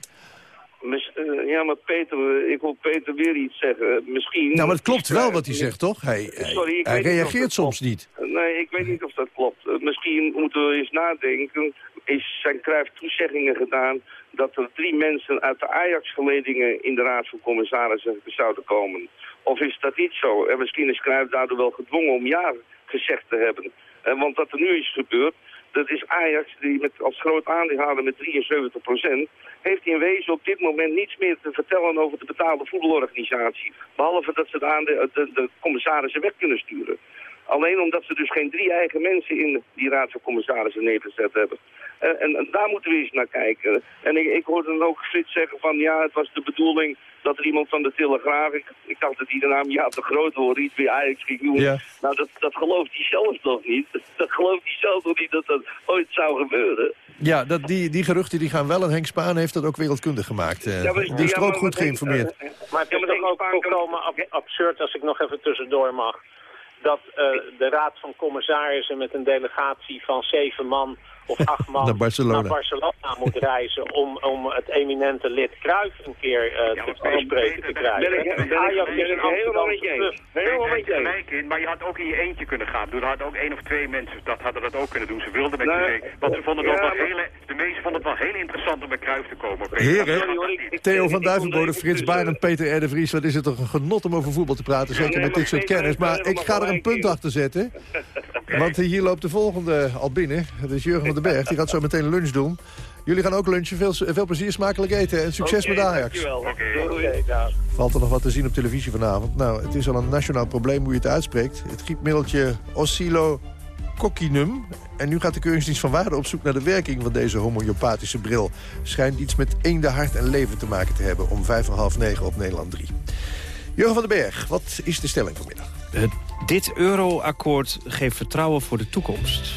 Eh, ja, maar Peter, eh, ik wil Peter weer iets zeggen. Misschien...
Nou, maar het klopt wel wat hij zegt, toch? Hij, hij,
Sorry, ik
hij
weet niet of
reageert soms niet.
Nee, ik weet niet of dat klopt. Misschien moeten we eens nadenken. Is zijn Cruijff toezeggingen gedaan dat er drie mensen uit de Ajax-geledingen in de Raad van Commissarissen zouden komen? Of is dat niet zo? En misschien is Cruijff daardoor wel gedwongen om ja gezegd te hebben. Eh, want wat er nu is gebeurd, dat is Ajax die met als groot aandeelhouder met 73% heeft in wezen op dit moment niets meer te vertellen over de betaalde voetbalorganisatie. Behalve dat ze de, de commissarissen weg kunnen sturen. Alleen omdat ze dus geen drie eigen mensen in die raad van commissarissen neergezet hebben. Eh, en, en daar moeten we eens naar kijken. En ik, ik hoorde dan ook Frits zeggen van ja, het was de bedoeling dat er iemand van de Telegraaf, ik, ik dacht dat hij de naam Jaap de Groot hoorde, iets bij Ajax ging doen.
Ja.
Nou, dat, dat gelooft hij zelf nog niet. Dat gelooft hij zelf nog niet dat dat ooit zou gebeuren.
Ja, dat, die, die geruchten die gaan wel en Henk Spaan heeft dat ook wereldkundig gemaakt. eh.
Ja, maar-
die is
ja,
er ook goed geïnformeerd.
Maar het is toch ook volkomen ab- absurd, als ik nog even tussendoor mag... dat eh, de Raad van Commissarissen met een delegatie van zeven man of acht man
Naar Barcelona.
naar Barcelona moet reizen... om, om het eminente lid Cruijff een keer eh, te bespreken te krijgen.
ben ik- ben ik-
Ajax
ben
is
ik
een
helemaal met je
gelijk in, maar je had ook in je eentje kunnen gaan doen. Er hadden ook één of twee mensen, dat hadden dat ook kunnen doen. Ze wilden met je
Nee.
mee. Want ze vonden het
Ja,
ook wel
maar-
hele, de meesten vonden het wel heel interessant om bij Cruijff te komen.
Heren, Theo van Duivenbode, Frits Barend, Peter R. de Vries. Wat is het toch een genot om over voetbal te praten, zeker met dit soort kennis. Maar ik ga er een punt achter zetten. Want hier loopt de volgende al binnen. Dat is Jurgen van den Berg. Die gaat zo meteen lunch doen. Jullie gaan ook lunchen. Veel, veel plezier, smakelijk eten en succes
Oké,
met Ajax.
dankjewel. Doei.
Valt er nog wat te zien op televisie vanavond? Nou, het is al een nationaal probleem hoe je het uitspreekt. Het griepmiddeltje oscillococcinum. En nu gaat de Keuringsdienst van Waarde op zoek naar de werking van deze homeopathische bril. Schijnt iets met eenden, hart en leven te maken te hebben om vijf en half negen op Nederland 3. Jurgen van den Berg, wat is de stelling vanmiddag?
Het, dit euroakkoord geeft vertrouwen voor de toekomst.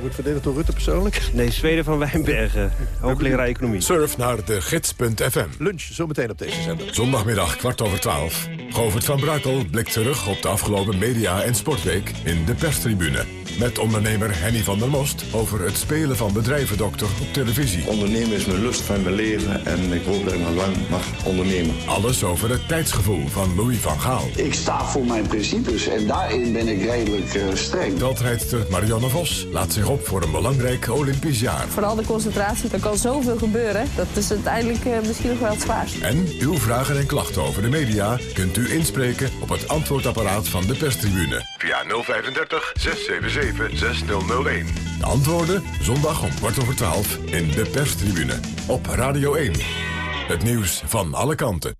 Wordt verdedigd door Rutte persoonlijk?
Nee, Zweden van Wijnbergen, hoogleraar economie.
Surf naar de gids.fm.
Lunch, zometeen op deze zender.
Zondagmiddag kwart over twaalf. Govert van Brakel blikt terug op de afgelopen media- en sportweek in de perstribune. Met ondernemer Henny van der Most over het spelen van bedrijvendokter op televisie.
Ondernemen is mijn lust van mijn leven en ik hoop dat ik nog lang mag ondernemen.
Alles over het tijdsgevoel van Louis van Gaal.
Ik sta voor mijn principes en daarin ben ik redelijk eh, streng.
Veldrijdster Marianne Vos laat zich op voor een belangrijk Olympisch jaar.
Vooral de concentratie, er kan zoveel gebeuren. Dat is uiteindelijk eh, misschien nog wel het zwaarst.
En uw vragen en klachten over de media kunt u inspreken op het antwoordapparaat van de perstribune. Via 035 677 6001. De antwoorden zondag om kwart over twaalf in de perstribune. Op Radio 1. Het nieuws van alle kanten.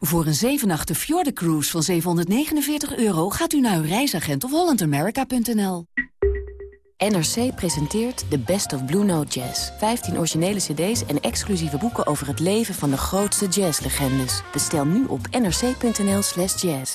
Voor een 7 nachten Cruise van 749 euro gaat u naar uw reisagent of hollandamerica.nl.
NRC presenteert The Best of Blue Note Jazz. 15 originele cd's en exclusieve boeken over het leven van de grootste jazzlegendes. Bestel nu op nrc.nl slash jazz.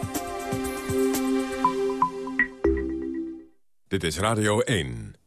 Dit is Radio 1.